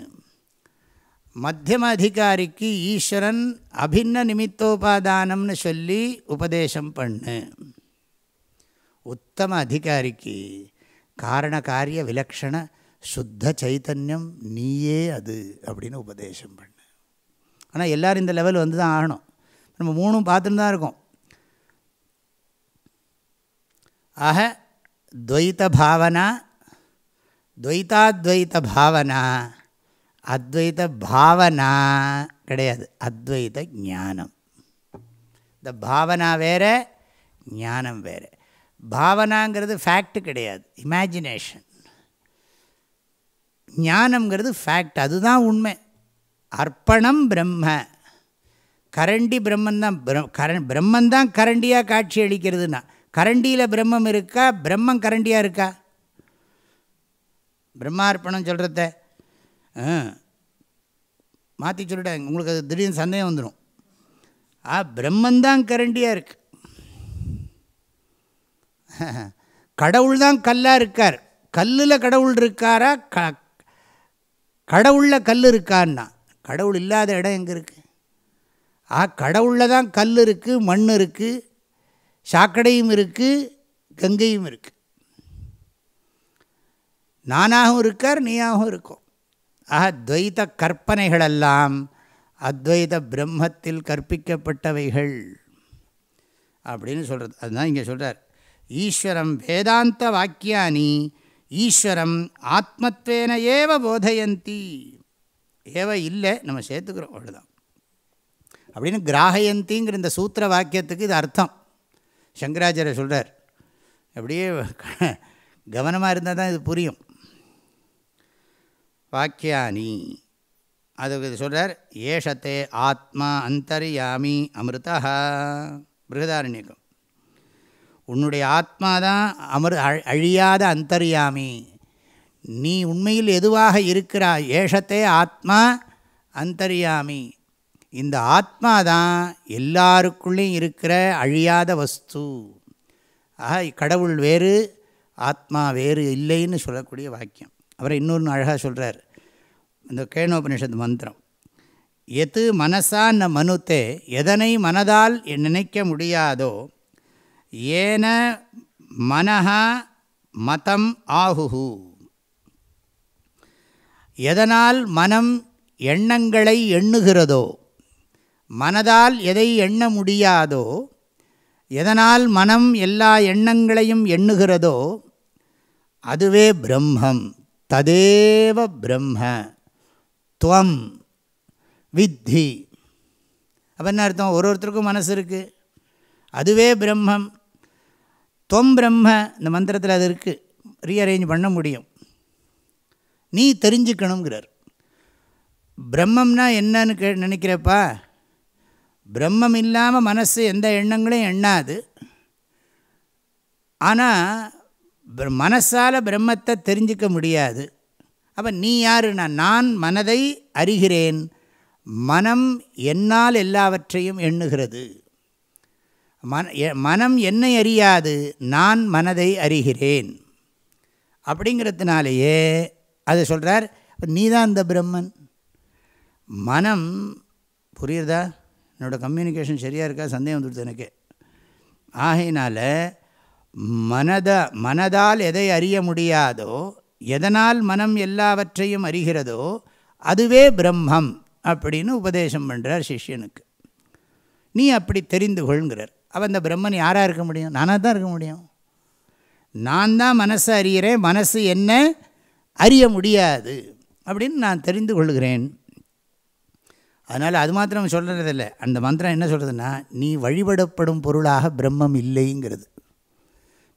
மத்தியம அதிகாரிக்கு ஈஸ்வரன் அபின்ன நிமித்தோபாதானம்னு சொல்லி உபதேசம் பண்ணு. உத்தம அதிகாரிக்கு காரண காரிய விலக்ஷண சுத்த சைத்தன்யம் நீயே அது அப்படின்னு உபதேசம் பண்ணு. ஆனால் எல்லோரும் இந்த லெவல் வந்து தான் ஆகணும். நம்ம மூணும் பார்த்துன்னு தான் இருக்கோம். ஆக துவைத்த பாவனா துவைத்தாத்வைத்த பாவனா அத்வைத பாவனா கிடையாது. அத்வைத ஞானம். இந்த பாவனா வேறு ஞானம் வேறு. பாவனாங்கிறது ஃபேக்ட் கிடையாது. இமேஜினேஷன் ஞானம்ங்கிறது ஃபேக்ட் அதுதான் உண்மை. அர்ப்பணம் பிரம்ம. கரண்டி பிரம்மந்தான் கரண் பிரம்மந்தான் கரண்டியாக காட்சி அளிக்கிறதுனா கரண்டியில் பிரம்மம் இருக்கா? பிரம்மம் கரண்டியாக இருக்கா? பிரம்மார்ப்பணம் சொல்கிறத மாற்றி சொல்லிட்டேன் உங்களுக்கு அது திடீர்னு சந்தேகம் வந்துடும் ஆ பிரம்மந்தான் கரண்டியாக இருக்குது கடவுள் தான் கல்லாக இருக்கார். கல்லில் கடவுள் இருக்காரா? க கடவுளில் கல் இருக்கான்னா? கடவுள் இல்லாத இடம் எங்கே இருக்குது ஆ கடவுளில் தான் கல் இருக்குது மண் இருக்குது சாக்கடையும் இருக்குது கங்கையும் இருக்குது நானாகவும் இருக்கார் நீயாகவும் இருக்கும். ஆக துவைத கற்பனைகளெல்லாம் அத்வைத பிரம்மத்தில் கற்பிக்கப்பட்டவைகள் அப்படின்னு சொல்கிறது அதுதான் இங்கே சொல்கிறார் ஈஸ்வரம் வேதாந்த வாக்கியானி ஈஸ்வரம் ஆத்மத்வேன ஏவ போதயந்தி. ஏவ இல்லை நம்ம சேர்த்துக்கிறோம் அவ்வளோதான் அப்படின்னு கிராகயந்திங்கிற இந்த சூத்திர வாக்கியத்துக்கு இது அர்த்தம். சங்கராச்சாரிய சொல்கிறார் அப்படியே கவனமாக இருந்தால் தான் இது புரியும். வாக்கியானி அது சொல்கிறார் ஏஷத்தே ஆத்மா அந்தரியாமி அமிர்தா பிருகதாரண்யக்கம். உன்னுடைய ஆத்மா தான் அமிர் அழியாத அந்தரியாமி. நீ உண்மையில் எதுவாக இருக்கிறாய்? ஏஷத்தே ஆத்மா அந்தரியாமி. இந்த ஆத்மா தான் எல்லாருக்குள்ளேயும் இருக்கிற அழியாத வஸ்து. ஆக கடவுள் வேறு ஆத்மா வேறு இல்லைன்னு சொல்லக்கூடிய வாக்கியம். அவரை இன்னொன்று அழகாக சொல்கிறார் இந்த கேணோபனிஷத் மந்திரம். எது மனசா ந மனுத்தே எதனை மனதால் நினைக்க முடியாதோ ஏன மனஹா மதம் ஆகுஹு எதனால் மனம் எண்ணங்களை எண்ணுகிறதோ மனதால் எதை எண்ண முடியாதோ எதனால் மனம் எல்லா எண்ணங்களையும் எண்ணுகிறதோ அதுவே பிரம்மம். ததேவ பிரம்ம. துவம். வித்தி. அப்போ என்ன அர்த்தம்? ஒரு ஒருத்தருக்கும் மனசு இருக்குது அதுவே பிரம்மம். தொம் பிரம்ம இந்த மந்திரத்தில் அது இருக்குது ரீஅரேஞ்ச் பண்ண முடியும். நீ தெரிஞ்சுக்கணுங்கிறார். பிரம்மம்னா என்னன்னு கே நினைக்கிறப்பா? பிரம்மம் இல்லாமல் மனசு எந்த எண்ணங்களையும் எண்ணாது. ஆனால் மனசால் பிரம்மத்தை தெரிஞ்சிக்க முடியாது. அப்போ நீ யாருன்னா நான் மனதை அறிகிறேன். மனம் என்னால் எல்லாவற்றையும் எண்ணுகிறது. மன மனம் என்னை அறியாது நான் மனதை அறிகிறேன். அப்படிங்கிறதுனாலேயே அது சொல்கிறார் நீ தான் இந்த பிரம்மன். மனம் புரியுறதா? என்னோடய கம்யூனிகேஷன் சரியாக இருக்கா? சந்தேகம் வந்துடுது எனக்கு. ஆகையினால் மனத மனதால் எதை அறிய முடியாதோ எதனால் மனம் எல்லாவற்றையும் அறிகிறதோ அதுவே பிரம்மம் அப்படின்னு உபதேசம் பண்ணுறார் சிஷ்யனுக்கு. நீ அப்படி தெரிந்து கொள்கிறார் அப்போ இந்த பிரம்மன் யாராக இருக்க முடியும்? நானாக தான் இருக்க முடியும். நான் தான் மனசை அறிகிறேன் மனசு என்ன அறிய முடியாது அப்படின்னு நான் தெரிந்து கொள்கிறேன். அதனால் அது மாத்திரம் சொல்கிறதில்ல அந்த மந்திரம் என்ன சொல்கிறதுன்னா நீ வழிபடப்படும் பொருளாக பிரம்மம் இல்லைங்கிறது.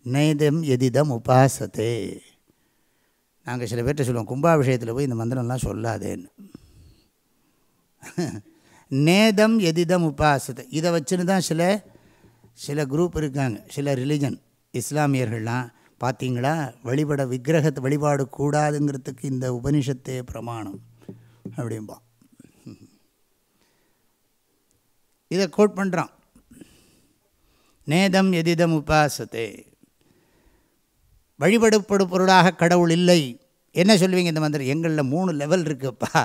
நேதம் எதிதம் உபாசத்தே. நாங்கள் சில பேர்கிட்ட சொல்லுவோம் கும்பாபிஷேகத்தில் போய் இந்த மந்திரம்லாம் சொல்லாதேன்னு. நேதம் எதிதம் உபாசத்தை. இதை வச்சுன்னு தான் சில சில குரூப் இருக்காங்க. சில ரிலிஜன் இஸ்லாமியர்கள்லாம் பார்த்தீங்களா? வழிபட விக்கிரகத்தை வழிபாடு கூடாதுங்கிறதுக்கு இந்த உபனிஷத்தே பிரமாணம் அப்படிம்பா. இதை கோட் பண்ணுறான் நேதம் எதிதம் உபாசத்தே. வழிபடப்படும் பொருளாக கடவுள் இல்லை. என்ன சொல்லுவீங்க இந்த மந்திரம்? எங்களில் மூணு லெவல் இருக்குப்பா.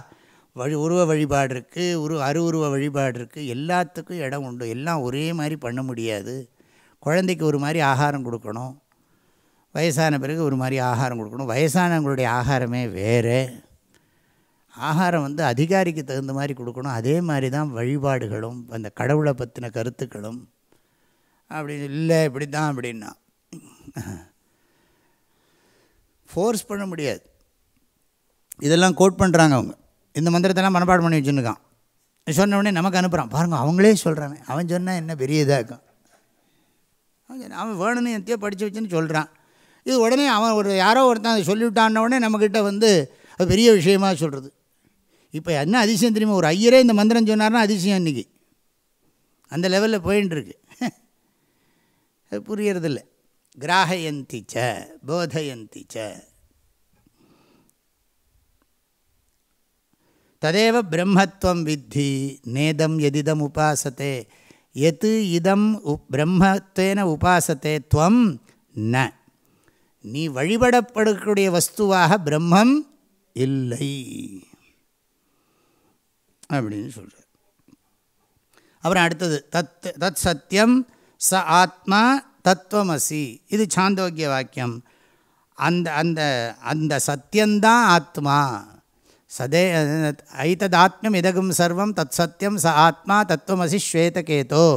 வழி உருவ வழிபாடு இருக்குது உரு அருவுருவ வழிபாடு இருக்குது எல்லாத்துக்கும் இடம் உண்டு. எல்லாம் ஒரே மாதிரி பண்ண முடியாது. குழந்தைக்கு ஒரு மாதிரி ஆகாரம் கொடுக்கணும். வயசான பிறகு ஒரு மாதிரி ஆகாரம் கொடுக்கணும். வயசானவங்களுடைய ஆகாரமே வேறு. ஆகாரம் வந்து அதிகாரிக்கு தகுந்த மாதிரி கொடுக்கணும். அதே மாதிரி தான் வழிபாடுகளும் அந்த கடவுளை பற்றின கருத்துக்களும். அப்படி இல்லை இப்படி தான் அப்படின்னா. ஃபோர்ஸ் பண்ண முடியாது. இதெல்லாம் கோட் பண்ணுறாங்க அவங்க. இந்த மந்திரத்தெல்லாம் மனப்பாடம் பண்ணி வச்சுருக்கான் சொன்ன உடனே நமக்கு அனுப்புகிறான் பாருங்கள் அவங்களே சொல்கிறாங்க அவன் சொன்னால் என்ன பெரிய இதாக இருக்கும். அவன் வேணும்னு எத்தையோ படித்து வச்சுன்னு சொல்கிறான் இது உடனே அவன் ஒரு யாரோ ஒருத்தன் அதை சொல்லிவிட்டான்ன உடனே நம்மக்கிட்ட வந்து அது பெரிய விஷயமாக சொல்கிறது இப்போ என்ன அதிசயம் தெரியுமா? ஒரு ஐயரே இந்த மந்திரம் சொன்னார்னா அதிசயம் இன்றைக்கி அந்த லெவலில் போயின்னு இருக்கு அது புரியறதில்ல. கிராகயந்தி போதயந்திச்ச போதயந்தி ச ததேவ பிரம்மத்துவம் வித்தி நேதம் எதிதம் உபாசத்தே எது இதம் பிரம்மத்தேன உபாசத்தே துவம் ந நீ வழிபடப்படக்கூடிய வஸ்துவாக பிரம்மம் இல்லை அப்படின்னு சொல்கிறார் அப்புறம் அடுத்தது தத் தத் சத்தியம் ச ஆத்மா தத்துவமசி. இது சாந்தோக்கிய வாக்கியம். அந்த அந்த அந்த சத்தியந்தான் ஆத்மா. சதே ஐத்ததாத்மியம் இதகும் சர்வம் தத் சத்தியம் ச ஆத்மா தத்துவமசி ஸ்வேதகேதோ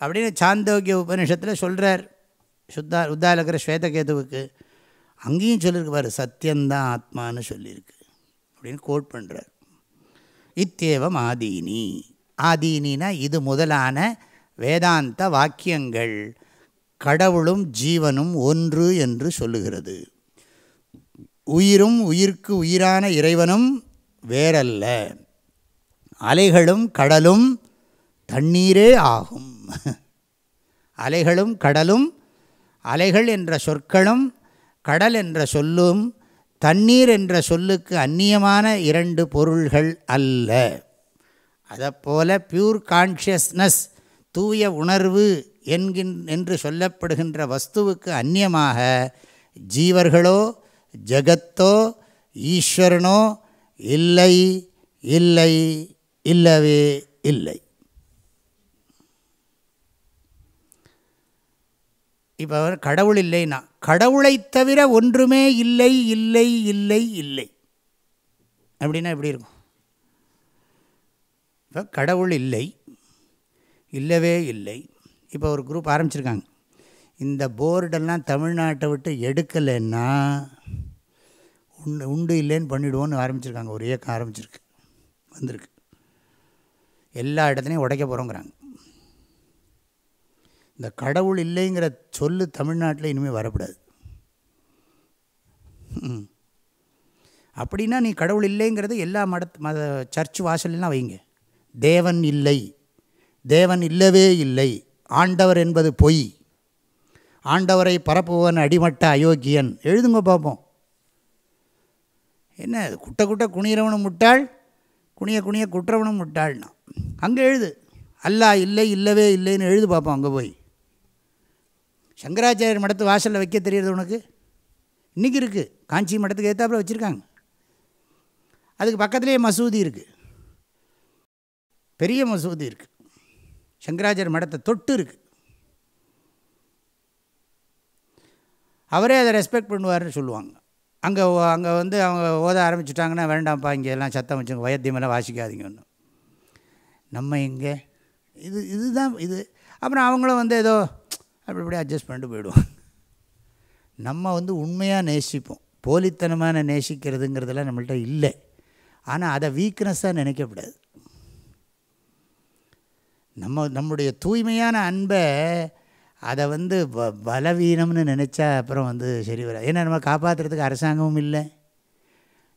அப்படின்னு சாந்தோக்கிய உபனிஷத்தில் சொல்கிறார் சுத்தா உத்தாலக்கிற ஸ்வேதகேதுவுக்கு. அங்கேயும் சொல்லியிருக்கு பாரு சத்தியந்தான் ஆத்மான்னு சொல்லியிருக்கு அப்படின்னு கோட் பண்ணுறார் இத்தேவம் ஆதீனி. ஆதீனினா இது முதலான வேதாந்த வாக்கியங்கள். கடவுளும் ஜீவனும் ஒன்று என்று சொல்லுகிறது. உயிரும் உயிர்க்கு உயிரான இறைவனும் வேறல்ல. அலைகளும் கடலும் தண்ணீரே ஆகும். அலைகளும் கடலும் அலைகள் என்ற சொற்களும் கடல் என்ற சொல்லும் தண்ணீர் என்ற சொல்லுக்கு அந்நியமான இரண்டு பொருள்கள் அல்ல. அதைப்போல பியூர் கான்ஷியஸ்னஸ் தூய உணர்வு என்கின் என்று சொல்லப்படுகின்ற வஸ்துவுக்கு அந்நியமாக ஜீவர்களோ ஜகத்தோ ஈஸ்வரனோ இல்லை இல்லை இல்லவே இல்லை. இப்போ அவர் கடவுள் இல்லைன்னா கடவுளை தவிர ஒன்றுமே இல்லை இல்லை இல்லை இல்லை. அப்படின்னா எப்படி இருக்கும்? இப்போ கடவுள் இல்லை இல்லவே இல்லை. இப்போ ஒரு குரூப் ஆரம்பிச்சிருக்காங்க. இந்த போர்டெல்லாம் தமிழ்நாட்டை விட்டு எடுக்கலைன்னா உண்டு உண்டு இல்லைன்னு பண்ணிவிடுவோன்னு ஆரம்பிச்சிருக்காங்க. ஒரு இயக்கம் ஆரம்பிச்சிருக்கு. வந்திருக்கு. எல்லா இடத்துலையும் உடைக்க போகிறோங்கிறாங்க இந்த கடவுள் இல்லைங்கிற சொல்லு தமிழ்நாட்டில் இனிமேல் வரக்கூடாது. அப்படின்னா நீ கடவுள் இல்லைங்கிறது எல்லா மட மத சர்ச் வாசல்லாம் வைங்க. தேவன் இல்லை. தேவன் இல்லவே இல்லை. ஆண்டவர் என்பது பொய். ஆண்டவரை பரப்புவன் அடிமட்ட அயோக்கியன். எழுதுங்க பார்ப்போம் என்ன இது? குட்ட குட்ட குனியிறவனும் முட்டாள்? குனிய குனிய குற்றவனும் முட்டாள்னா. அங்கே எழுது. அல்லா இல்லை இல்லவே இல்லைன்னு எழுது பார்ப்போம் அங்கே போய். சங்கராச்சாரியர் மடத்து வாசலில் வைக்க தெரியுறது உனக்கு? இன்றைக்கி இருக்குது காஞ்சி மடத்துக்கு ஏற்றாப்புல வச்சுருக்காங்க. அதுக்கு பக்கத்துலேயே மசூதி இருக்குது பெரிய மசூதி இருக்குது சங்கராச்சாரியர் மடத்தை தொட்டு இருக்குது அவரே அதை ரெஸ்பெக்ட் பண்ணுவார்னு சொல்லுவாங்க. அங்கே அங்கே வந்து அவங்க ஓத ஆரம்பிச்சிட்டாங்கன்னா வேண்டாம்ப்பா இங்கே எல்லாம் சத்தம் வச்சுங்க வயத்தியமெல்லாம் வாசிக்காதீங்கன்னு நம்ம இங்கே இது இதுதான் இது. அப்புறம் அவங்களும் வந்து ஏதோ அப்படி இப்படி அட்ஜஸ்ட் பண்ணிட்டு போயிடுவாங்க. நம்ம வந்து உண்மையாக நேசிப்போம். போலித்தனமான நேசிக்கிறதுங்கிறதெல்லாம் நம்மள்கிட்ட இல்லை. ஆனால் அதை வீக்னஸ்ஸாக நினைக்கக்கூடாது. நம்ம நம்முடைய தூய்மையான அன்பை அதை வந்து ப பலவீனம்னு நினச்சா அப்புறம் வந்து சரி வராது. ஏன்னா நம்ம காப்பாற்றுறதுக்கு அரசாங்கமும் இல்லை.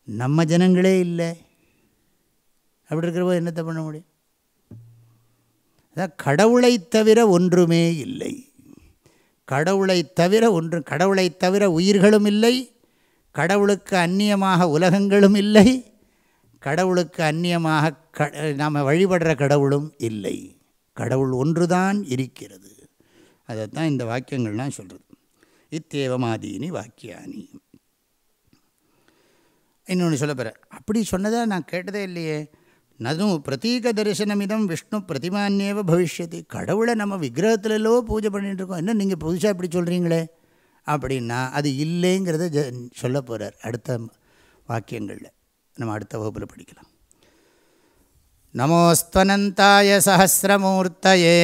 நம்ம ஜனங்களே இல்லை. அப்படி இருக்கிறபோது என்னத்தை பண்ண முடியும்? அதான் கடவுளை தவிர ஒன்றுமே இல்லை. கடவுளை தவிர ஒன்று கடவுளை தவிர உயிர்களும் இல்லை. கடவுளுக்கு அந்நியமாக உலகங்களும் இல்லை. கடவுளுக்கு அந்நியமாக க நாம் வழிபடுற கடவுளும் இல்லை. கடவுள் ஒன்றுதான் இருக்கிறது. அதைத்தான் இந்த வாக்கியங்கள்லாம் சொல்கிறது இத்தேவமாதீனி வாக்கியானி. இன்னொன்று சொல்ல போகிற அப்படி சொன்னதாக நான் கேட்டதே இல்லையே. நதும் பிரதீக தரிசனமிதம் விஷ்ணு பிரதிமான்யேவ பவிஷ்யதி. கடவுளை நம்ம விக்கிரகத்திலோ பூஜை பண்ணிகிட்டு இருக்கோம். என்ன நீங்கள் புதுசாக இப்படி சொல்கிறீங்களே அப்படின்னா அது இல்லைங்கிறத ஜ சொல்ல போகிறார் அடுத்த வாக்கியங்களில். நம்ம அடுத்த வகுப்பில் படிக்கலாம். நமோஸ்துவனந்தாய சகசிரமூர்த்தையே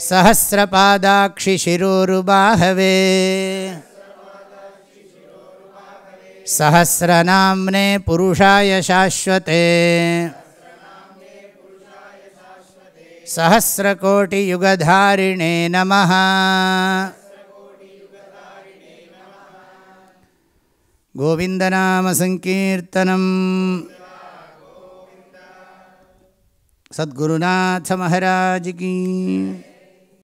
सहस्रपादाक्षि शिरोरुबाहवे सहस्रनाम्ने पुरुषाय शाश्वते। सहस्रकोटियुगधारिणे नमः। गोविन्दनामसङ्कीर्तनम्। सद्गुरुनाथ महाराज की